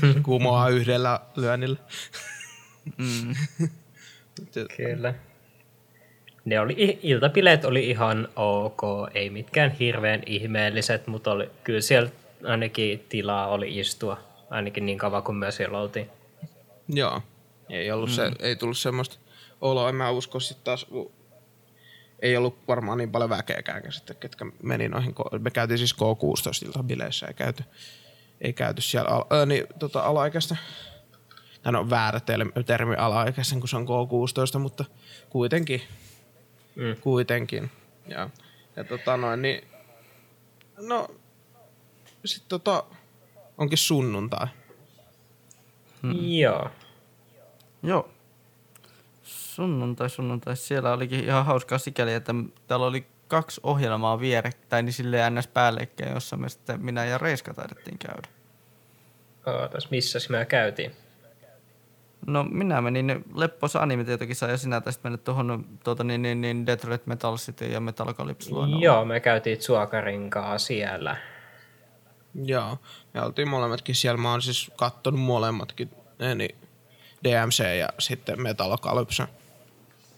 se kumoaa yhdellä lyönnillä. mm. kyllä. Ne oli, iltapileet oli ihan ok, ei mitkään hirveän ihmeelliset, mutta oli, kyllä siellä ainakin tilaa oli istua, ainakin niin kauan kuin myös siellä oltiin. Joo, ei, ollut mm. se, ei tullut semmoista oloa, en mä usko sitten taas, ei ollut varmaan niin paljon väkeäkään sitten, ketkä meni noihin. Me käytiin siis K16 bileissä, ei käyty, ei käyty siellä al, äh, niin, tota, alaikäistä. Tämä on väärä termi alaikäisen, kun se on K16, mutta kuitenkin. Mm. Kuitenkin. Ja, ja tota noin, niin, no, sitten tota, onkin sunnuntai. Hmm. Joo. Joo. Sunnuntai, sunnuntai. Siellä olikin ihan hauskaa sikäli, että täällä oli kaksi ohjelmaa vierekkäin, niin silleen ns. päällekkäin, jossa me sitten minä ja Reiska taidettiin käydä. Ootas, missä me käytiin? No minä menin Lepposa anime-tietokisaan ja sinä taisit mennä tuohon tuota, niin, niin, niin Detroit Metal City ja Metal Calypso Joo, me käytiin Suokarinkaa siellä. Joo, me oltiin molemmatkin siellä. Mä oon siis kattonut molemmatkin, niin DMC ja sitten Metal Calypso.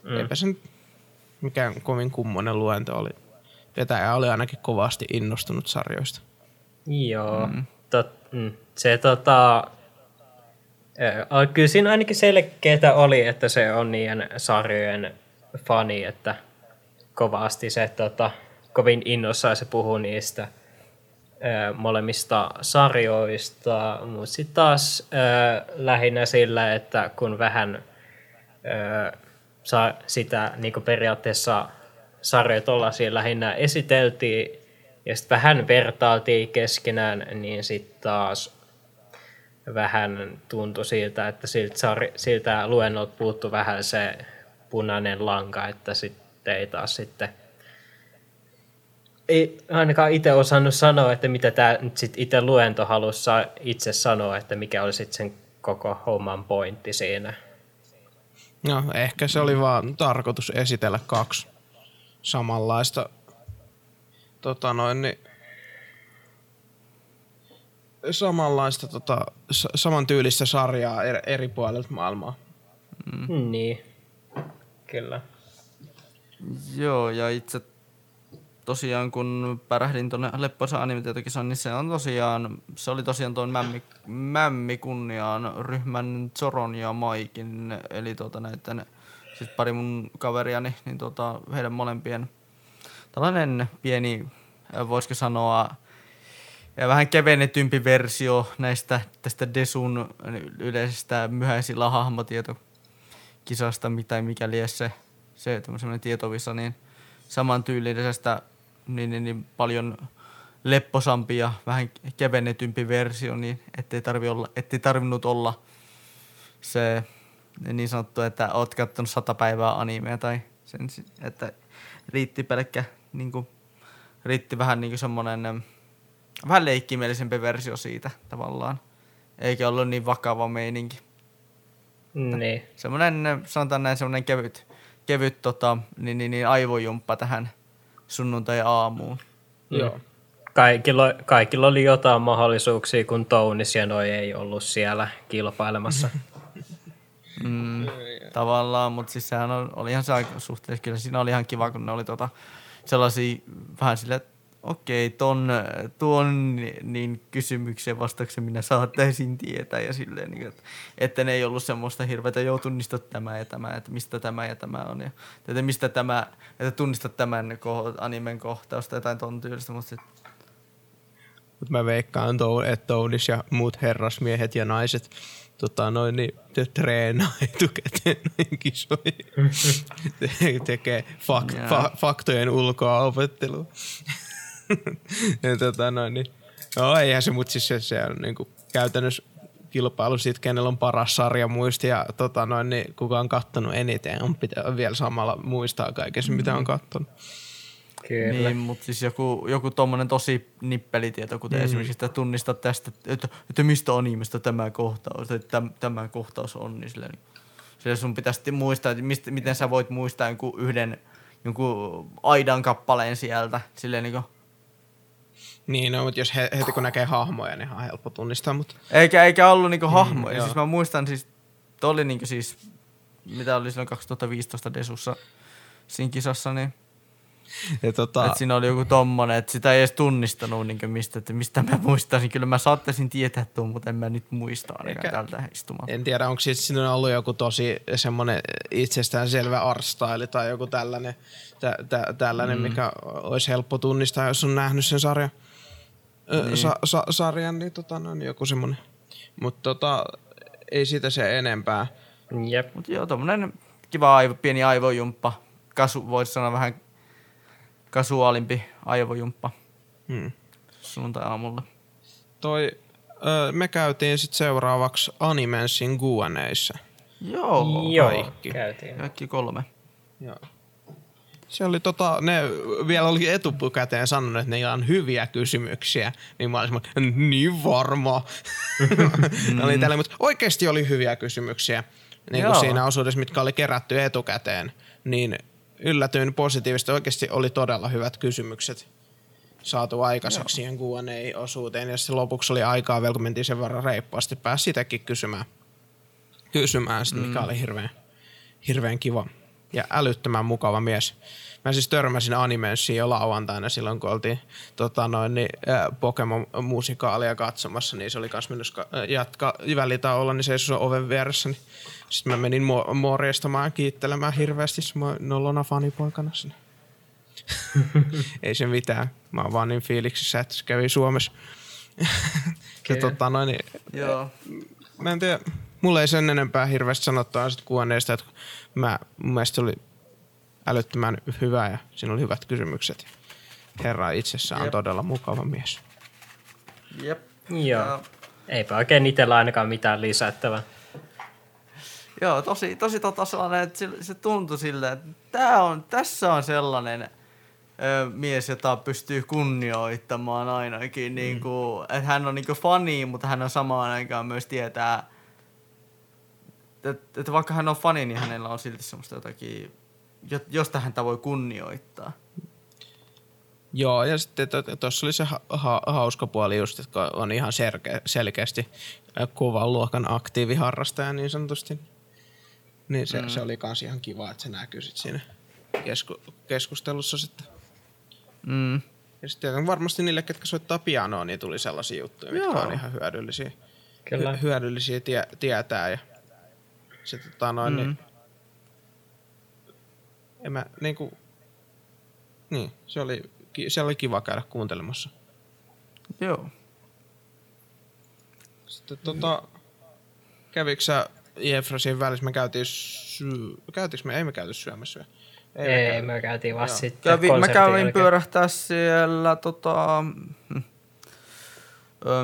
Mm. Eipä se mikään kovin kummonen luento oli. Vetäjä oli ainakin kovasti innostunut sarjoista. Joo, mm. Tot, mm. se tota, Kyllä siinä ainakin selkeää oli, että se on niiden sarjojen fani, että kovasti se tota, kovin innossaan se puhuu niistä ö, molemmista sarjoista, mutta sitten taas ö, lähinnä sillä, että kun vähän ö, sa, sitä niin periaatteessa sarjoja tuollaisia lähinnä esiteltiin ja sitten vähän vertailtiin keskenään, niin sitten taas vähän tuntui siltä, että siltä, siltä luennolta puuttu vähän se punainen lanka, että sitten ei taas sitten ei ainakaan itse osannut sanoa, että mitä tämä nyt sitten itse luento halusi itse sanoa, että mikä oli sitten sen koko homman pointti siinä. No, ehkä se oli vaan tarkoitus esitellä kaksi samanlaista tota noin, niin samanlaista, tota, samantyylistä sarjaa eri, eri puolilta maailmaa. Mm. Niin, kyllä. Joo, ja itse tosiaan kun pärähdin tuonne Lepposa animetietokisan, niin se on tosiaan, se oli tosiaan tuon Mämmi, Mämmi kunniaan ryhmän Zoron ja Maikin, eli tuota näiden, siis pari mun kaveriani, niin tuota, heidän molempien tällainen pieni, voisiko sanoa, ja vähän kevennetympi versio näistä tästä Desun yleisestä myöhäisillä hahmotietokisasta, mitä mikäli se, se tämmöinen tietovisa, niin samantyylisestä niin, niin, niin paljon lepposampi ja vähän kevennetympi versio, niin ettei, tarvi olla, ettei tarvinnut olla se niin sanottu, että oot katsonut sata päivää animea tai sen, että riitti pelkkä, niin kuin, riitti vähän niin kuin semmoinen vähän leikkimielisempi versio siitä tavallaan. Eikä ollut niin vakava meininki. Niin. Semmoinen, sanotaan näin, semmoinen kevyt, kevyt tota, niin, niin, niin aivojumppa tähän sunnuntai-aamuun. Mm. Joo. Kaikilla, kaikilla oli jotain mahdollisuuksia, kun Tounis ja noi ei ollut siellä kilpailemassa. mm, tavallaan, mutta siis sehän oli ihan se suhteessa, kyllä siinä oli ihan kiva, kun ne oli tota, sellaisia vähän silleen, okei, ton, tuon niin kysymyksen vastauksen minä saattaisin tietää ja silleen, niin, että, että ne ei ollut semmoista hirveätä, joo tunnistat tämä ja tämä, että mistä tämä ja tämä on ja että mistä tämä, että tunnistat tämän animen kohtausta jotain ton tyylistä, mutta sitten mutta mä veikkaan, että Tounis ja muut herrasmiehet ja naiset tota, noin, niin, te treenaa etukäteen noin kisoihin. Te- tekee fak- fa- faktojen ulkoa opettelua. ja tota noin, niin, no eihän se, mutta siis se, se on niin kuin käytännössä kilpailu siitä, kenellä on paras sarja muisti ja tota noin, niin kuka on kattonut eniten, on pitää vielä samalla muistaa kaiken se, mitä on kattonut. Kyllä. Niin, mutta siis joku, joku tommonen tosi nippelitieto, kuten mm. esimerkiksi, että tunnistat tästä, että, että mistä animesta tämä kohtaus, että tämä kohtaus on, niin silleen, silleen sun pitäisi muistaa, että mistä, miten sä voit muistaa jonkun yhden jonkun aidan kappaleen sieltä, silleen niin kuin, niin, no, mutta jos he, heti kun näkee hahmoja, niin ihan helppo tunnistaa. Mutta... Eikä, eikä ollut niinku mm, hahmoja. Mm, siis mä muistan siis, oli niinku siis, mitä oli silloin 2015 Desussa siinä kisassa, niin ja tota... Et siinä oli joku tommonen, että sitä ei edes tunnistanut niin mistä, että mistä mä muistaisin. Kyllä mä saattaisin tietää tuon, mutta en mä nyt muista ainakaan Eikä, tältä istumalta. En tiedä, onko siis siinä ollut joku tosi semmoinen itsestäänselvä artstyle tai joku tällainen, tä, tä, tällainen mm. mikä olisi helppo tunnistaa, jos on nähnyt sen sarjan niin. sa, sa, sarjan, niin tota, no, niin joku semmonen. Mutta tota, ei siitä se enempää. Jep. Mut joo, tommonen kiva aivo, pieni aivojumppa. Kasu, voisi sanoa vähän kasuaalimpi aivojumppa. Hmm. Sunnuntai-aamulla. Toi, ö, me käytiin sitten seuraavaksi Animensin Guaneissa. Joo, Joo, kaikki. käytiin. kaikki kolme. Joo. Se oli tota, ne vielä oli etupukäteen sanonut, että ne on hyviä kysymyksiä, niin mä olin niin varma. ne oli tällä, mutta oikeasti oli hyviä kysymyksiä, niin kuin siinä osuudessa, mitkä oli kerätty etukäteen, niin yllätyin positiivisesti. Oikeasti oli todella hyvät kysymykset saatu aikaiseksi siihen Q&A-osuuteen, ja sitten lopuksi oli aikaa vielä, kun mentiin sen verran reippaasti, pääsi sitäkin kysymään, kysymään sit, mikä oli hirveän, hirveän kiva ja älyttömän mukava mies. Mä siis törmäsin Animenssiin jo lauantaina silloin, kun oltiin tota noin, niin, Pokemon-musikaalia katsomassa, niin se oli kans mennyt jatka välitauolla, niin seisoi oven vieressä. Niin sitten mä menin mo- morjestamaan kiittelemään hirveästi semmoinen nolona fanipoikana sinne. Ei se mitään. Mä oon vaan niin fiiliksissä, että se kävi Suomessa. ja tota noin, niin Joo. mä en tiedä, mulla ei sen enempää hirveästi sanottua sit kuonneista, että mä, mun mielestä se oli älyttömän hyvä ja siinä oli hyvät kysymykset. Herra itsessään on todella mukava mies. Jep. Joo. Ja- Eipä oikein itsellä ainakaan mitään lisättävää. Joo, tosi, tosi tota sellainen, että se, se tuntui silleen, että tää on, tässä on sellainen ö, mies, jota pystyy kunnioittamaan ainakin. Mm. Niin kuin, että hän on niin kuin fani, mutta hän on samaan aikaan myös tietää, että, että vaikka hän on fani, niin hänellä on silti semmoista jotakin, jo- josta häntä voi kunnioittaa. Joo, ja sitten tuossa oli se ha- ha- hauska puoli just, että on ihan serke- selkeästi kovan luokan aktiiviharrastaja niin sanotusti. Niin se, mm. se oli kans ihan kiva, että se näkyy sit siinä kesku- keskustelussa sitten. Mm. Ja sitten varmasti niille, ketkä soittaa pianoa, niin tuli sellaisia juttuja, mitkä Joo. on ihan hyödyllisiä, Kyllä. hy- hyödyllisiä tie- tietää. Ja se, tota noin, mm. Niin, en mä, niin, kuin, niin se oli, siellä oli kiva käydä kuuntelemassa. Joo. Sitten tota, kävikö sä Jefrasin välissä, me käytiin sy- käytiinkö me, ei me käyty syömässä. Ei, me Ei, käyty. me käytiin vasta Joo. sitten Kävin, mä kävin jälkeen. pyörähtää siellä, tota, hm,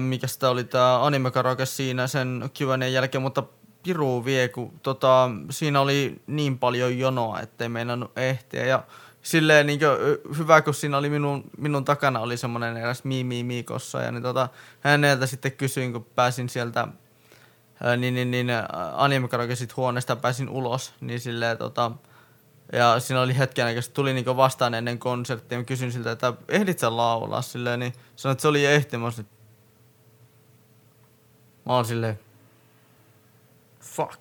mikä sitä oli tää anime karaoke siinä sen Q&A jälkeen, mutta piru vie, kun tota, siinä oli niin paljon jonoa, ettei meinannut ehtiä. Ja silleen niin hyvä, kun siinä oli minun, minun takana oli semmoinen eräs Mimi Miikossa, ja niin tota, häneltä sitten kysyin, kun pääsin sieltä ää, niin, niin, niin sit huoneesta pääsin ulos, niin silleen tota, ja siinä oli hetken aikaa, tuli niinku vastaan ennen konserttia. Mä kysyin siltä, että ehdit sä laulaa silleen, niin sanoin, että se oli ehti. Mä, olisin, mä oon silleen, fuck.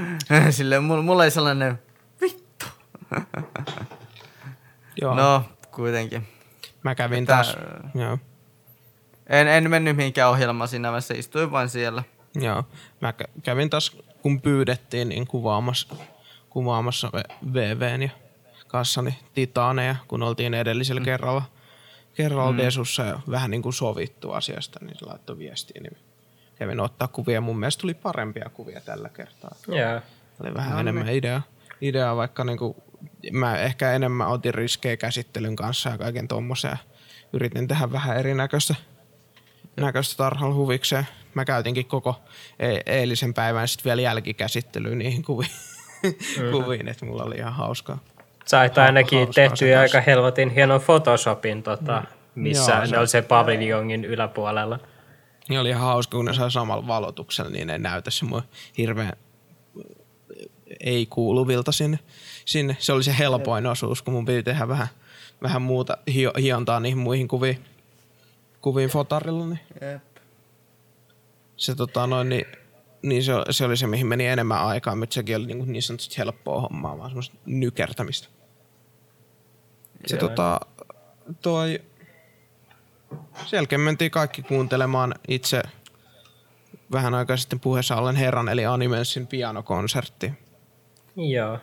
silleen, mulla, mulla ei sellainen, vittu. Joo, no. Kuitenkin. mä kävin että- taas. Joo. En, en mennyt mihinkään ohjelmaan siinä vaiheessa, istuin vain siellä. Joo, mä kä- kävin taas, kun pyydettiin, niin kuvaamassa, kuvaamassa VVn ja kassani titaaneja, kun oltiin edellisellä mm. kerralla, kerralla mm. Desussa ja vähän niin kuin sovittu asiasta, niin se laittoi viestiä, niin kävin ottaa kuvia. Mun mielestä tuli parempia kuvia tällä kertaa. Joo. Oli vähän No enemmän idea, idea, vaikka niinku, mä ehkä enemmän otin riskejä käsittelyn kanssa ja kaiken tommosen. ja Yritin tehdä vähän erinäköistä näköistä tarhalla huvikseen. Mä käytinkin koko e- eilisen päivän sitten vielä jälkikäsittelyyn niihin kuviin, mm-hmm. kuviin että mulla oli ihan hauskaa. Sait ainakin tehtyä aika helvetin hienon Photoshopin, tota, missä Joo, ne se- oli se paviljongin yläpuolella. Niin oli ihan hauska, kun ne sai samalla valotuksella, niin ne näytä semmoinen hirveän ei kuuluvilta sinne. sinne. Se oli se helpoin osuus, kun mun piti tehdä vähän, vähän muuta, hio, hiontaa niihin muihin kuviin, kuviin fotarilla. Niin Jep. se, tota, noin, niin, niin se, se, oli se, mihin meni enemmän aikaa, mutta sekin oli niin, niin sanotusti helppoa hommaa, vaan semmoista nykertämistä. Se Joo. tota, toi, sen jälkeen mentiin kaikki kuuntelemaan itse vähän aikaa sitten puheessa ollen herran eli Animensin pianokonsertti. Joo.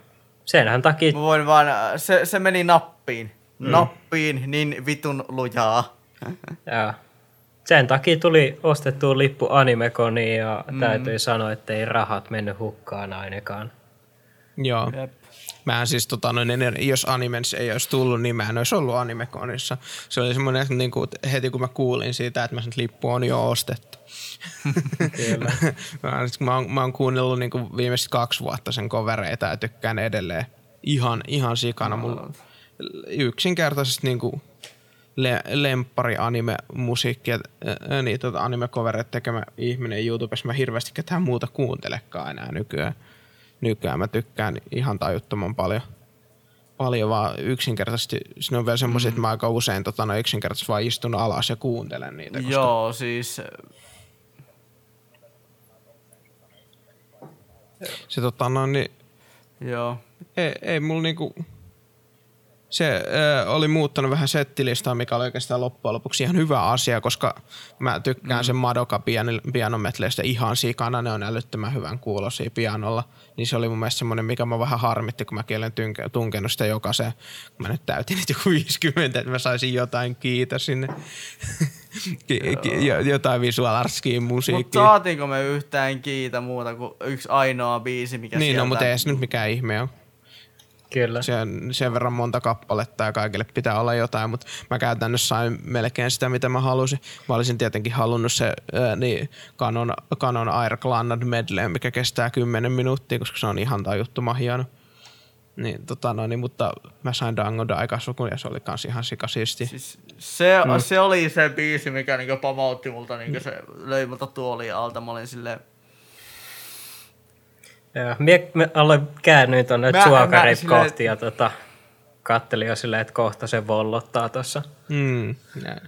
Senhän takia, Mä voin vaan, se, se meni nappiin. Mm. Nappiin niin vitun lujaa. joo. Sen takia tuli ostettu lippu animekoniin ja mm. täytyy sanoa, että ei rahat mennyt hukkaan ainakaan. Joo. Jep. Mä siis, tota, noin, jos Animens ei olisi tullut, niin mä en olisi ollut Animekonissa. Se oli semmoinen, että niin kuin, heti kun mä kuulin siitä, että mä sen lippu on jo ostettu. Kyllä. mä, oon, mä oon kuunnellut niin kuin viimeiset kaksi vuotta sen kovereita ja tykkään edelleen ihan, ihan sikana. Mulla yksinkertaisesti niin kuin le, lemppari anime-musiikki ja ää, niin, tota, anime-covereita tekemä ihminen YouTubessa. Mä hirveästi ketään muuta kuuntelekaan enää nykyään. Nykyään mä tykkään ihan tajuttoman paljon. Paljon vaan yksinkertaisesti, siinä on vielä semmoisia, että mä aika usein tota, no, yksinkertaisesti vaan istun alas ja kuuntelen niitä. Koska Joo, siis Se tota, no, niin, joo. ei, ei mulla niinku... Se äh, oli muuttanut vähän settilistaa, mikä oli oikeastaan loppujen lopuksi ihan hyvä asia, koska mä tykkään mm. sen Madoka pian- pianometleistä ihan sikana. Ne on älyttömän hyvän kuulosia pianolla. Niin se oli mun mielestä semmoinen, mikä mä vähän harmitti, kun mäkin olen tynke- tunkenut sitä jokaiseen. Kun mä nyt täytin nyt joku 50, että mä saisin jotain kiitä sinne. jotain visual artskiin Mutta musiikkia. saatiinko me yhtään kiitä muuta kuin yksi ainoa biisi, mikä Niin, sieltä... no, mutta ei se nyt mikään ihme ole. Kyllä. sen, sen verran monta kappaletta ja kaikille pitää olla jotain, mutta mä käytännössä sain melkein sitä, mitä mä halusin. Mä olisin tietenkin halunnut se ää, niin, Canon, Canon Air Clannad medley, mikä kestää 10 minuuttia, koska se on ihan tajuttoman hieno. Niin, tota, no, niin, mutta mä sain Dango Daikasukun ja se oli kans ihan sikasiisti. Siis se, mm. se oli se biisi, mikä niinku pamautti multa, niinku se löi multa tuolin alta. Mä olin silleen, Joo, mie, me aloin käännyin tuonne silleen- kohti ja tota, kattelin jo silleen, että kohta se vollottaa tuossa. Mm, näin.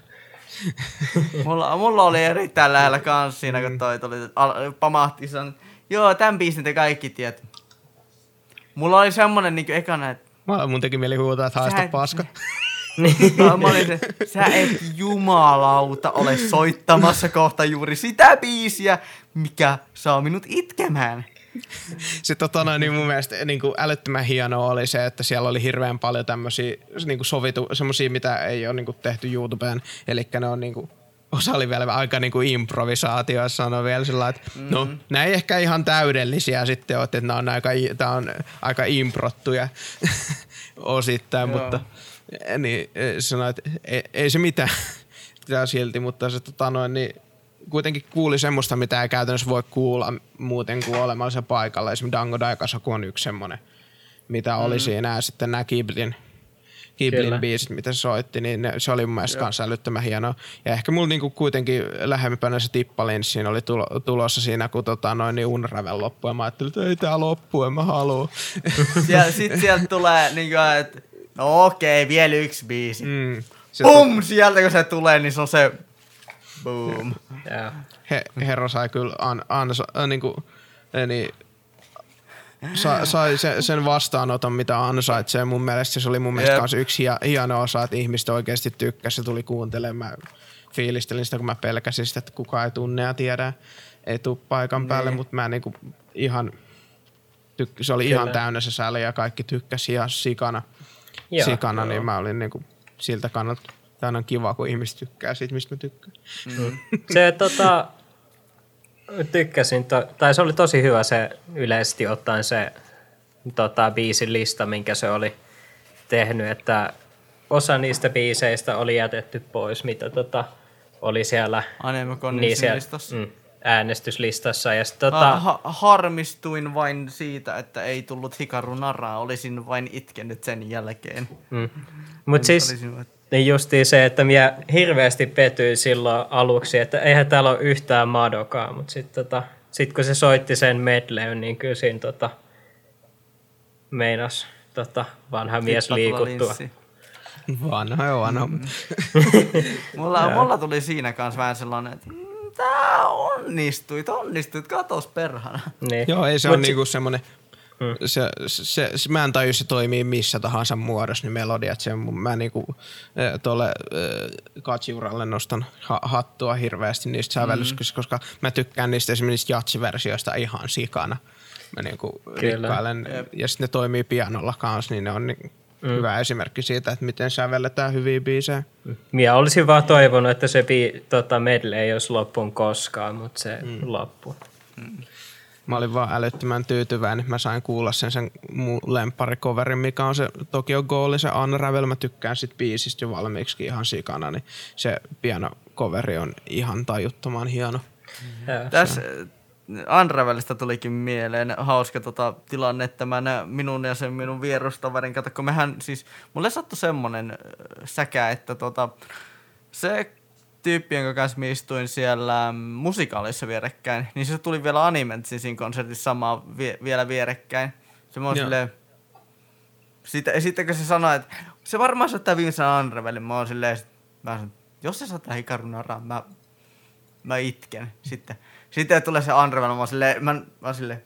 mulla, mulla oli erittäin lähellä kans siinä, kun toi tuli, al, pamahti sen. Joo, tämän biisin te kaikki tiedät. Mulla oli semmonen niinku ekana, että Mä, mun teki mieli huutaa, että haista et- paska. mä, mä olin se, sä et jumalauta ole soittamassa kohta juuri sitä biisiä, mikä saa minut itkemään. Se tota noin, niin mun mielestä niin kuin älyttömän hienoa oli se, että siellä oli hirveän paljon tämmöisiä niin kuin sovitu, semmosia, mitä ei ole niin kuin tehty YouTubeen. Eli ne on niin kuin, osa oli vielä aika niin kuin improvisaatio, jossa on vielä sillä että mm-hmm. no, nämä ei ehkä ihan täydellisiä sitten ole, että nämä on aika, tää on aika improttuja osittain, Joo. mutta niin, sanoi, että ei, ei se mitään Tää silti, mutta se tota noin, niin kuitenkin kuuli semmoista, mitä ei käytännössä voi kuulla muuten kuin olemalla paikalla. Esimerkiksi Dango Daikasaku on yksi semmoinen, mitä mm. oli siinä. Ja sitten nämä Giblin Kyllä. biisit, mitä se soitti, niin ne, se oli mun mielestä kanssa älyttömän hienoa. Ja ehkä mulla niinku kuitenkin lähempänä se tippalinssi siinä oli tulo, tulossa siinä, kun tota noin niin Unravel loppui. Ja mä ajattelin, että ei tää loppu, en mä halua. Siellä, sit sieltä tulee niinku, että no okei, vielä yksi biisi. mm. Se Pum! Sieltä kun se tulee, niin se on se boom. Joo. he, herra sai kyllä an, ansa, äh, niinku, äh, niin, sa, sai se, sen vastaanoton, mitä ansaitsee. Mun mielestä se oli mun mielestä kans yksi hia, hieno osa, että ihmiset oikeasti tykkäsi se tuli kuuntelemaan. Mä fiilistelin sitä, kun mä pelkäsin sitä, että kukaan ei tunne ja tiedä, ei tuu paikan päälle, Niin. mutta mä niinku ihan, tyk, se oli Kyllä. ihan täynnä se säli ja kaikki tykkäsi ihan sikana, Joo, sikana joo. niin mä olin niinku siltä kannalta, tämä on kiva, kun ihmiset tykkää siitä, mistä mä tykkään. Se tota, tykkäsin, to, tai se oli tosi hyvä se yleisesti ottaen se tota, biisin lista, minkä se oli tehnyt, että osa niistä biiseistä oli jätetty pois, mitä tota, oli siellä, Animeconin niin siellä listassa. mm, äänestyslistassa. Ja sit, Tota, ha- harmistuin vain siitä, että ei tullut Hikaru Naraa. Olisin vain itkenyt sen jälkeen. mm. Mutta siis Olisin, että niin justiin se, että minä hirveästi petyin silloin aluksi, että eihän täällä ole yhtään Madokaa, mutta sitten tota, sit kun se soitti sen medleyn, niin kyllä siinä tota, meinas tota, vanha mies tippa liikuttua. Vanha ja vanha. Mm. Mulla, mulla tuli siinä kanssa vähän sellainen, että mm, tää onnistuit, onnistuit, katos perhana. Niin. Joo, ei se Mut on niinku semmoinen, se, se, se, mä en taju, se toimii missä tahansa muodossa, niin melodia, että se, mä niinku tuolle Kachiuralle nostan ha, hattua hirveästi niistä sävellyksistä, koska mä tykkään niistä esimerkiksi jatsiversioista ihan sikana. Mä niinku rikkailen, ja sitten ne toimii pianolla kanssa, niin ne on niin mm. hyvä esimerkki siitä, että miten sävelletään hyviä biisejä. Minä olisin vaan toivonut, että se bi, tota, medley ei olisi loppuun koskaan, mutta se mm. loppui. Mä olin vaan älyttömän tyytyväinen, että mä sain kuulla sen, sen mun lemparikoverin, mikä on se Tokyo Goal, se Unravel. Mä tykkään sit biisistä jo valmiiksi ihan sikana, niin se piano coveri on ihan tajuttoman hieno. Joo. Tässä Unravelista tulikin mieleen hauska tota, tilanne tämän minun ja sen minun vierustoverin. Kato, kun mehän siis, mulle sattui semmonen äh, säkä, että tota, se tyyppi, jonka kanssa mä istuin siellä musikaalissa vierekkäin, niin se tuli vielä Animentsin siinä konsertissa samaa vie, vielä vierekkäin. Se Joo. silleen, sitten, sitten kun se sanoi, että se varmaan soittaa viimeisen Unravelin, mä oon silleen, sit- mä oon, jos se soittaa Hikaru Naraa, mä, mä itken. Sitten, sitten tulee se Unravel, mä oon silleen, mä, mä oon silleen,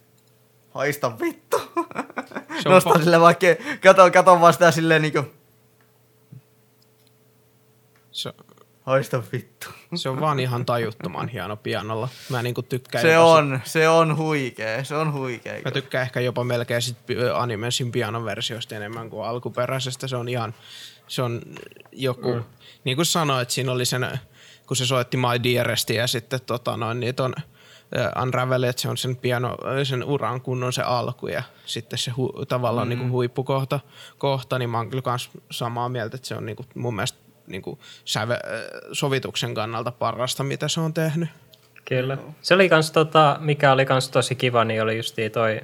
haista vittu. Se on Nostan pa- silleen vaikka, katon, katon vaan sitä silleen niinku, Se, haista vittu. se on vaan ihan tajuttoman hieno pianolla. Mä niinku tykkään Se on, se on huikee, se on huikee. Mä tykkään ehkä jopa melkein sit Animensin pianon versiosta enemmän kuin alkuperäisestä. Se on ihan, se on joku, mm. niin kuin sanoit, siinä oli sen, kun se soitti My Dearestia ja sitten tota noin, niin ton äh, Unravel, että se on sen piano, sen uran kunnon se alku ja sitten se hu, tavallaan mm. niin kuin huippukohta, kohta, niin mä oon kyllä kans samaa mieltä, että se on niin kuin mun mielestä niin kuin säve, äh, sovituksen kannalta parasta, mitä se on tehnyt. Kyllä. Se oli kans tota, mikä oli kans tosi kiva, niin oli justiin toi,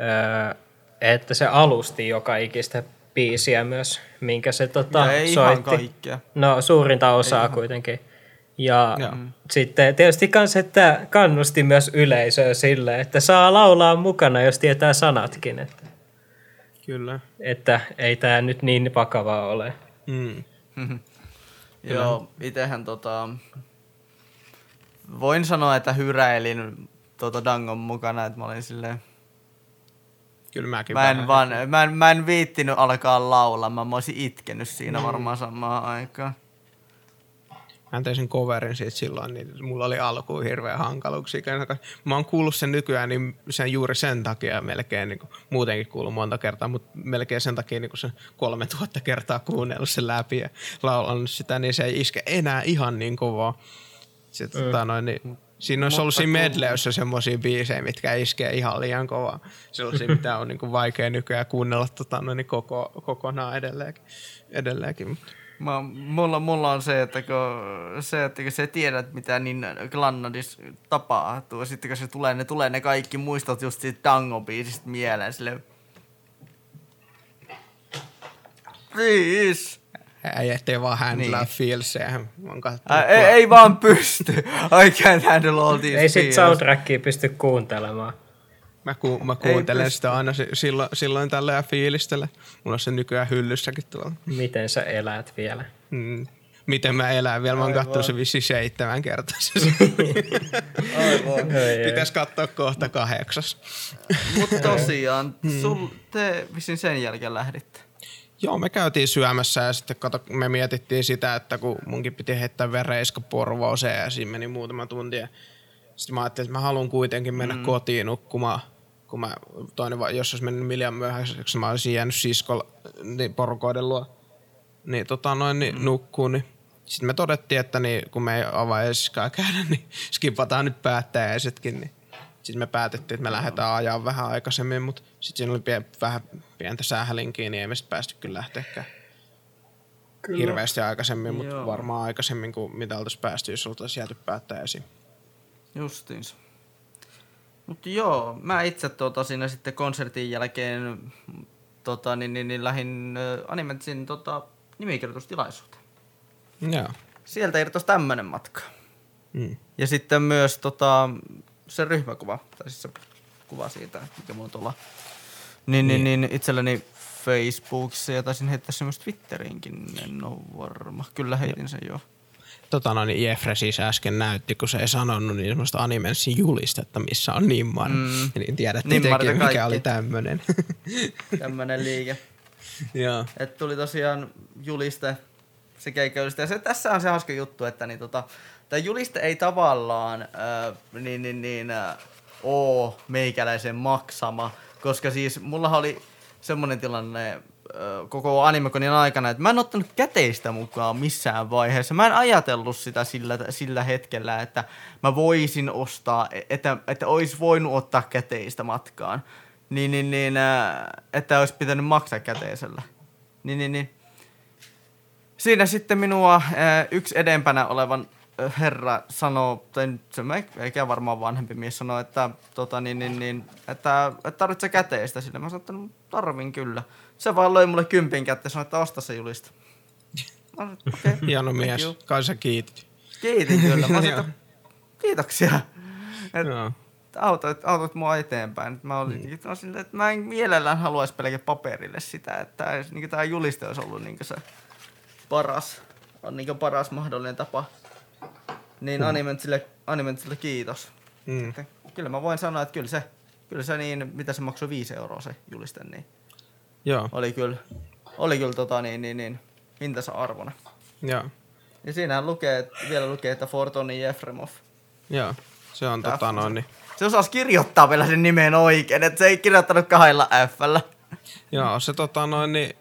öö, että se alusti joka ikistä biisiä myös, minkä se tota, Ja ei soitti. ihan kaikkea. No suurinta osaa kuitenkin. Ja Joo. sitten tietysti kans, että kannusti myös yleisöä sille, että saa laulaa mukana, jos tietää sanatkin. Että, Kyllä. että ei tämä nyt niin vakavaa ole. Mm. Joo, itehän tota... Voin sanoa, että hyräilin tota Dangon mukana, että mä olin silleen... Kyllä mäkin Mä en, vähän- vaan, mä, en, mä en viittinyt alkaa laulamaan, mä olisin itkenyt siinä varmaan samaan aikaan. Mä tein sen coverin siitä silloin, niin mulla oli alkuun hirveä hankaluuksia. Mä oon kuullut sen nykyään niin sen juuri sen takia melkein, niin kuin, muutenkin kuullut monta kertaa, mutta melkein sen takia niin kuin sen 3000 kertaa kuunnellut sen läpi ja laulanut sitä, niin se ei iske enää ihan niin kovaa. Sitten, mm. tota, noin, niin, siinä olisi ollut siinä medleyssä semmoisia biisejä, mitkä iskee ihan liian kovaa. Sellaisia, mitä on niin kuin vaikea nykyään kuunnella tota, noin, niin koko, kokonaan edelleenkin. edelleenkin. mutta- Mä, mulla, mulla on se, että kun, se, että kun sä tiedät, mitä niin Glannadis tapahtuu, sitten kun se tulee, ne tulee ne kaikki muistot just siitä Dango-biisistä mieleen, silleen... Please! Ei, ettei vaan handlaa Niin. Ää, ei, ei vaan pysty. I can't handle all these Ei sit soundtrackia pysty kuuntelemaan. Mä, ku, mä kuuntelen sitä aina si- silloin, silloin tällä ja fiilistellä. Mulla on se nykyään hyllyssäkin tuolla. Miten sä elät vielä? Mm. Miten mä elän vielä? Mä oon kattonut se vissi seitsemän kertaa. Aivan. Pitäis katsoa kohta kahdeksas. Mutta tosiaan, Hmm. sul, te vissiin sen jälkeen lähditte. Joo, me käytiin syömässä ja sitten kato, me mietittiin sitä, että kun munkin piti heittää vereiska porvooseen ja siinä meni muutama tunti. Ja sitten mä ajattelin, että mä haluan kuitenkin mennä mm. kotiin nukkumaan. Kun mä, toinen, jos olisi mennyt miljan myöhäiseksi, mä olisin jäänyt siskolla niin porukoiden luo. Niin tota noin, niin mm. nukkuu, niin sitten me todettiin, että niin, kun me ei avajaisiskaan käydä, niin skipataan nyt päättäjäisetkin. Niin sitten me päätettiin, että me lähdetään ajaa vähän aikaisemmin, mutta sitten siinä oli pie, vähän pientä sählinkiä, niin ei me sitten päästy kyllä lähteäkään kyllä. hirveästi aikaisemmin, mutta Joo. varmaan aikaisemmin kuin mitä oltaisiin päästy, jos oltaisiin jääty päättäjäisiin. Justiinsa. Mutta joo, mä itse tota, siinä sitten konsertin jälkeen tota, niin, niin, niin lähdin äh, Animetsin tota, nimikirjoitustilaisuuteen. Joo. Sieltä irtosi tämmönen matka. Mm. Ja sitten myös tota, se ryhmäkuva, tai siis se kuva siitä, mikä mulla tuolla. Niin, niin, niin itselläni Facebookissa ja taisin heittää myös Twitteriinkin, en ole varma. Kyllä heitin sen jo. Tota no, niin Jeffre siis äsken näytti, kun se ei sanonut niin semmoista Animensin julistetta, missä on Nimmar. Mm. Niin ja tekin, mikä kaikki. oli tämmönen. Tämmönen liike. Joo. Et tuli tosiaan juliste, se keikkailiste. Ja se, tässä on se hauska juttu, että niin tota, tämä juliste ei tavallaan äh, niin, niin, niin, äh, oo meikäläisen maksama, koska siis mulla oli semmonen tilanne koko animekonin aikana, että mä en ottanut käteistä mukaan missään vaiheessa. Mä en ajatellut sitä sillä, sillä hetkellä, että mä voisin ostaa, että, että olisi voinut ottaa käteistä matkaan. Niin, niin, niin että olisi pitänyt maksaa käteisellä. Niin, niin, niin. Siinä sitten minua yksi edempänä olevan herra sanoo, tai se eikä varmaan vanhempi mies sanoo, että, tota, niin, niin, niin, että, että tarvitset käteistä sille. Mä sanoin, että no, tarvin kyllä. Se vaan löi mulle kympin kättä ja sanoi, että osta se julista. Okay, Hieno mies, you. kai sä kiitit. Kiitin kyllä. Mä sanoin, kiitoksia. Et, autoit, autoit mua eteenpäin. Mä olin mm. Niin, sille, että mä en mielellään haluaisi pelkästään paperille sitä, että niin tämä juliste olisi ollut niin se paras, on niin paras mahdollinen tapa niin mm. Animentsille, Animentsille kiitos. Mm. Että, kyllä mä voin sanoa, että kyllä se, kyllä se niin, mitä se maksoi 5 euroa se juliste, niin Joo. oli kyllä, oli kyllä tota, niin, niin, niin, hintansa arvona. Joo. Ja siinähän lukee, vielä lukee, että Fortoni Jefremov. Joo, se on Tämä tota noin. Niin. Se osasi kirjoittaa vielä sen nimen oikein, että se ei kirjoittanut kahdella f Joo, se tota noin, niin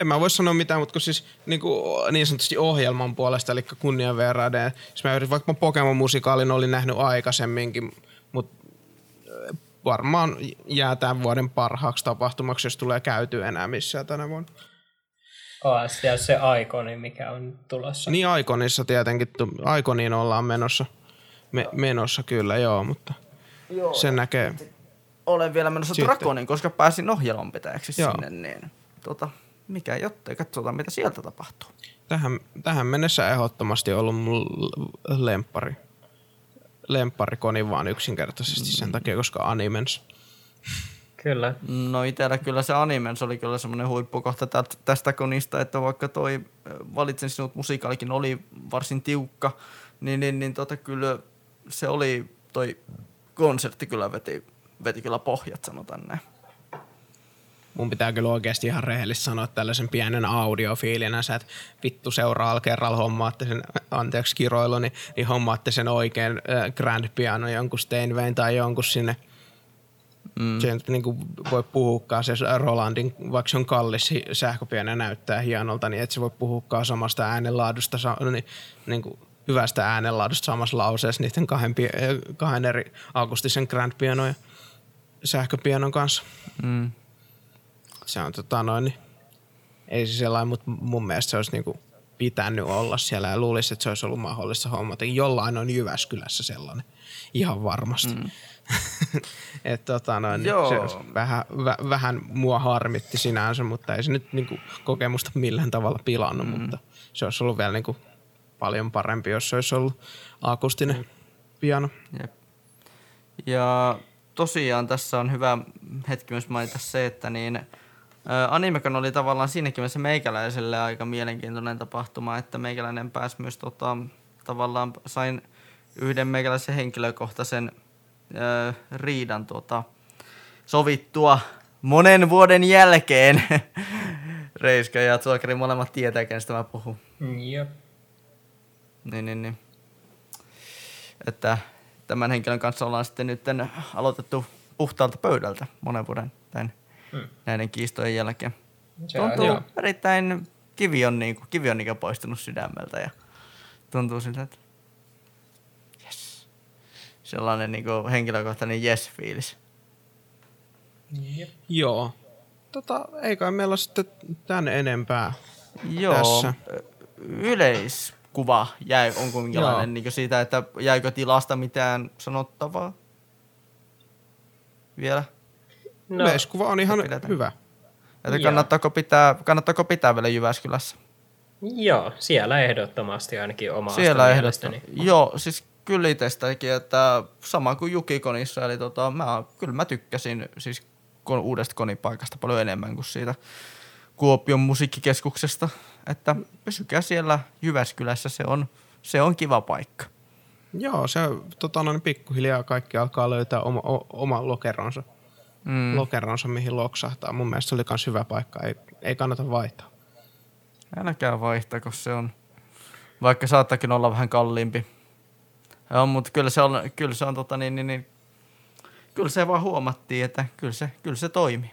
en mä voi sanoa mitään, mutta kun siis niin, kuin, niin sanotusti ohjelman puolesta, eli kunnian verran. Jos mä yritin, vaikka mä Pokemon-musikaalin olin nähnyt aikaisemminkin, mutta äh, varmaan jää tämän vuoden parhaaksi tapahtumaksi, jos tulee käyty enää missään tänä vuonna. OS ja se Aikoni, mikä on tulossa. Niin Aikonissa tietenkin, Aikoniin ollaan menossa. Me, menossa kyllä, joo, mutta joo, sen näkee. Olen vielä menossa Sitten. Drakonin, koska pääsin ohjelmanpitäjäksi sinne, niin tota, mikä jottei, katsotaan mitä sieltä tapahtuu. Tähän, tähän mennessä ehdottomasti ollut mun lempari. Lempparikoni vaan yksinkertaisesti mm. sen takia, koska Animens. Kyllä. No itellä kyllä se Animens oli kyllä semmoinen huippukohta tästä konista, että vaikka toi Valitsen sinut musiikaalikin oli varsin tiukka, niin, niin, niin tota kyllä se oli, toi konsertti kyllä veti, veti kyllä pohjat sanotaan näin mun pitää kyllä oikeasti ihan rehellisesti sanoa tällaisen pienen audiofiilinä, sä, että vittu seuraavalla kerralla hommaatte sen, anteeksi kiroilu, niin, niin hommaatte sen oikein äh, grand piano, jonkun Steinwayn tai jonkun sinne Mm. Se niin kuin voi puhukaan se Rolandin, vaikka se on kallis sähköpiano näyttää hienolta, niin et se voi puhukaan samasta äänenlaadusta, niin, niin kuin hyvästä äänenlaadusta samassa lauseessa niiden kahden, kahden eri akustisen grand piano ja sähköpianon kanssa. Mm se on tota noin, niin ei se sellainen, mutta mun mielestä se olisi niinku pitänyt olla siellä ja luulisi, että se olisi ollut mahdollista hommata. Jollain on Jyväskylässä sellainen, ihan varmasti. Mm. Et tota noin, niin se olisi vähän, väh, vähän mua harmitti sinänsä, mutta ei se nyt niinku kokemusta millään tavalla pilannut, mm. mutta se olisi ollut vielä niinku paljon parempi, jos se olisi ollut akustinen piano. Jep. Ja tosiaan tässä on hyvä hetki myös mainita se, että niin – Animekon oli tavallaan siinäkin mielessä meikäläiselle aika mielenkiintoinen tapahtuma, että meikäläinen pääsi myös tota, tavallaan sain yhden meikäläisen henkilökohtaisen ö, riidan tota, sovittua monen vuoden jälkeen. Reiska ja Zuokeri molemmat tietää, kenestä mä puhun. Jep. Niin, niin, niin. Että tämän henkilön kanssa ollaan sitten nyt aloitettu puhtaalta pöydältä monen vuoden tämän mm. näiden kiistojen jälkeen. Se tuntuu on, erittäin, kivi on, niin kuin, kivi on niin poistunut sydämeltä ja tuntuu siltä, että yes. sellainen niin kuin, henkilökohtainen yes-fiilis. Jep. Joo. Tota, eikä meillä ole sitten tän enempää Joo. tässä. Yleiskuva jäi, onko minkälainen niin siitä, että jäikö tilasta mitään sanottavaa? Vielä? No, Yleiskuva on ihan hyvä. Että kannattaako pitää, kannattaako pitää vielä Jyväskylässä? Joo, siellä ehdottomasti ainakin oma Siellä ehdottomasti. Joo, siis kyllä itsestäkin, että sama kuin Jukikonissa, eli tota, mä, kyllä mä tykkäsin siis uudesta konipaikasta paljon enemmän kuin siitä Kuopion musiikkikeskuksesta, että pysykää siellä Jyväskylässä, se on, se on kiva paikka. Joo, se tota, noin pikkuhiljaa kaikki alkaa löytää oma, o, oma lokeronsa mm. lokeronsa, mihin loksahtaa. Mun mielestä se oli myös hyvä paikka, ei, ei kannata vaihtaa. Älkää vaihtaa, koska se on, vaikka saattakin olla vähän kalliimpi. Joo, mutta kyllä se on, kyllä se on tota niin, niin, niin, kyllä se vaan huomattiin, että kyllä se, kyllä se toimi.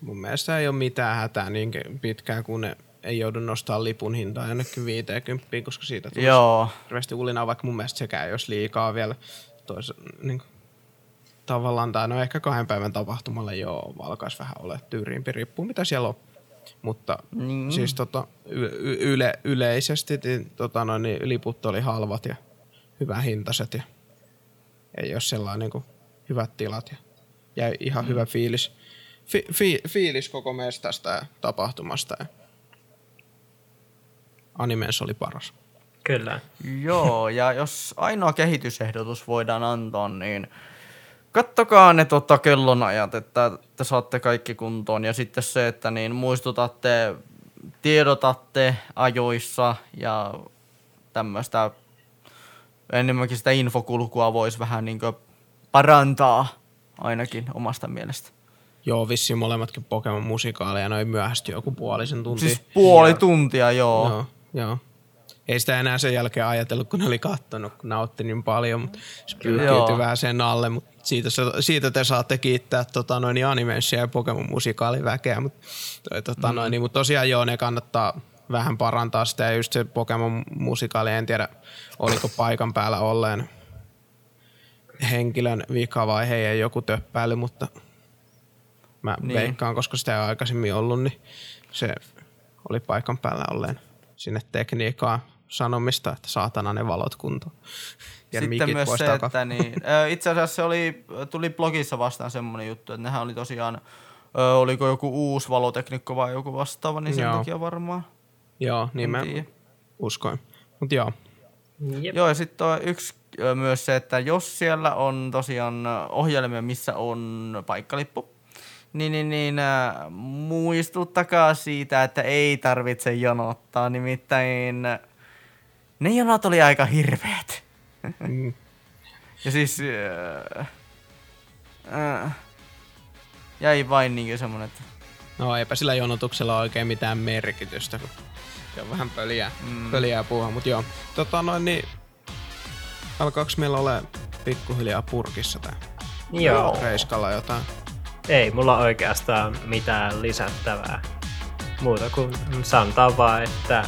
mun mielestä ei ole mitään hätää niin pitkään, kun ne ei joudu nostamaan lipun hintaa jonnekin 50, koska siitä tulee Joo. hirveästi ulinaa, vaikka mun mielestä sekään ei olisi liikaa vielä tois, niin kuin, tavallaan, tai no ehkä kahden päivän tapahtumalle joo, alkaisi vähän olla tyyriimpi, riippuu mitä siellä on. Mutta mm. siis tota, y- yle, yleisesti niin, tota, noin, niin liput oli halvat ja hyvä hintaiset ja ei ole sellainen niin kuin, hyvät tilat ja jäi ihan mm. hyvä fiilis, fi, fi, fiilis koko mestasta ja tapahtumasta ja animes oli paras. Kyllä. Joo, ja jos ainoa kehitysehdotus voidaan antaa, niin kattokaa ne tota kellonajat, että te saatte kaikki kuntoon. Ja sitten se, että niin muistutatte, tiedotatte ajoissa ja tämmöistä enemmänkin sitä infokulkua voisi vähän niin parantaa ainakin omasta mielestä. Joo, vissiin molemmatkin Pokemon musikaaleja noin myöhästi joku puolisen tuntia. Siis puoli tuntia, joo. Joo, joo. Ei sitä enää sen jälkeen ajatellut, kun ne oli kattonut, kun nautti niin paljon, mutta se pyyhkiytyi vähän sen alle, mutta siitä, siitä te saatte kiittää tota, noin animessia ja Pokemon musikaaliväkeä, mutta toi, tota, mm. noin, niin, mutta tosiaan joo, ne kannattaa vähän parantaa sitä ja just se Pokemon musikaali, en tiedä oliko paikan päällä olleen henkilön vika vai heidän joku töppäily, mutta mä niin. veikkaan, koska sitä ei aikaisemmin ollut, niin se oli paikan päällä olleen sinne tekniikkaa sanomista, että saatana ne valot kuntoon. Ja Sitten myös se, taka. että niin, itse asiassa se oli, tuli blogissa vastaan semmoinen juttu, että nehän oli tosiaan, oliko joku uusi valoteknikko vai joku vastaava, niin sen joo. takia varmaan. Joo, niin mä uskoin. Mutta joo. Jep. Joo, ja sitten on yksi myös se, että jos siellä on tosiaan ohjelmia, missä on paikkalippu, niin, niin, niin äh, muistuttakaa siitä, että ei tarvitse jonottaa, nimittäin ne jonot oli aika hirveät. Mm. ja siis äh, äh, jäi vain niin semmonen, että... No eipä sillä jonotuksella oikein mitään merkitystä, kun se on vähän pöliä, mm. pöliä puhua, mutta joo. Tota noin, niin alkaako meillä ole pikkuhiljaa purkissa tää? Joo. Reiskalla jotain? Ei mulla oikeastaan mitään lisättävää. Muuta kuin sanotaan vaan, että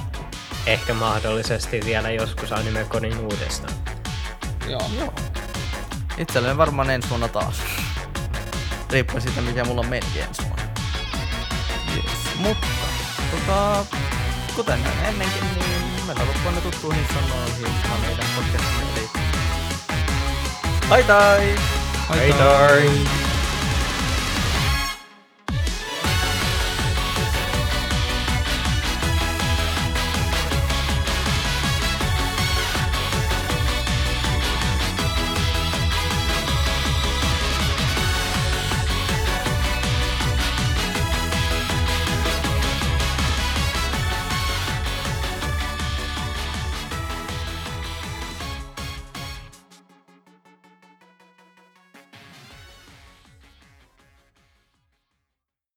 ehkä mahdollisesti vielä joskus Animeconin uudestaan. Joo. Joo. Itselleen varmaan ensi vuonna taas. Riippuu siitä, mikä mulla on mennyt ensi vuonna. Yes. Mutta, tota, kuten ennenkin, niin meillä loppuun ne tuttuihin sanoihin meidän podcastin eli... Bye bye! Bye bye!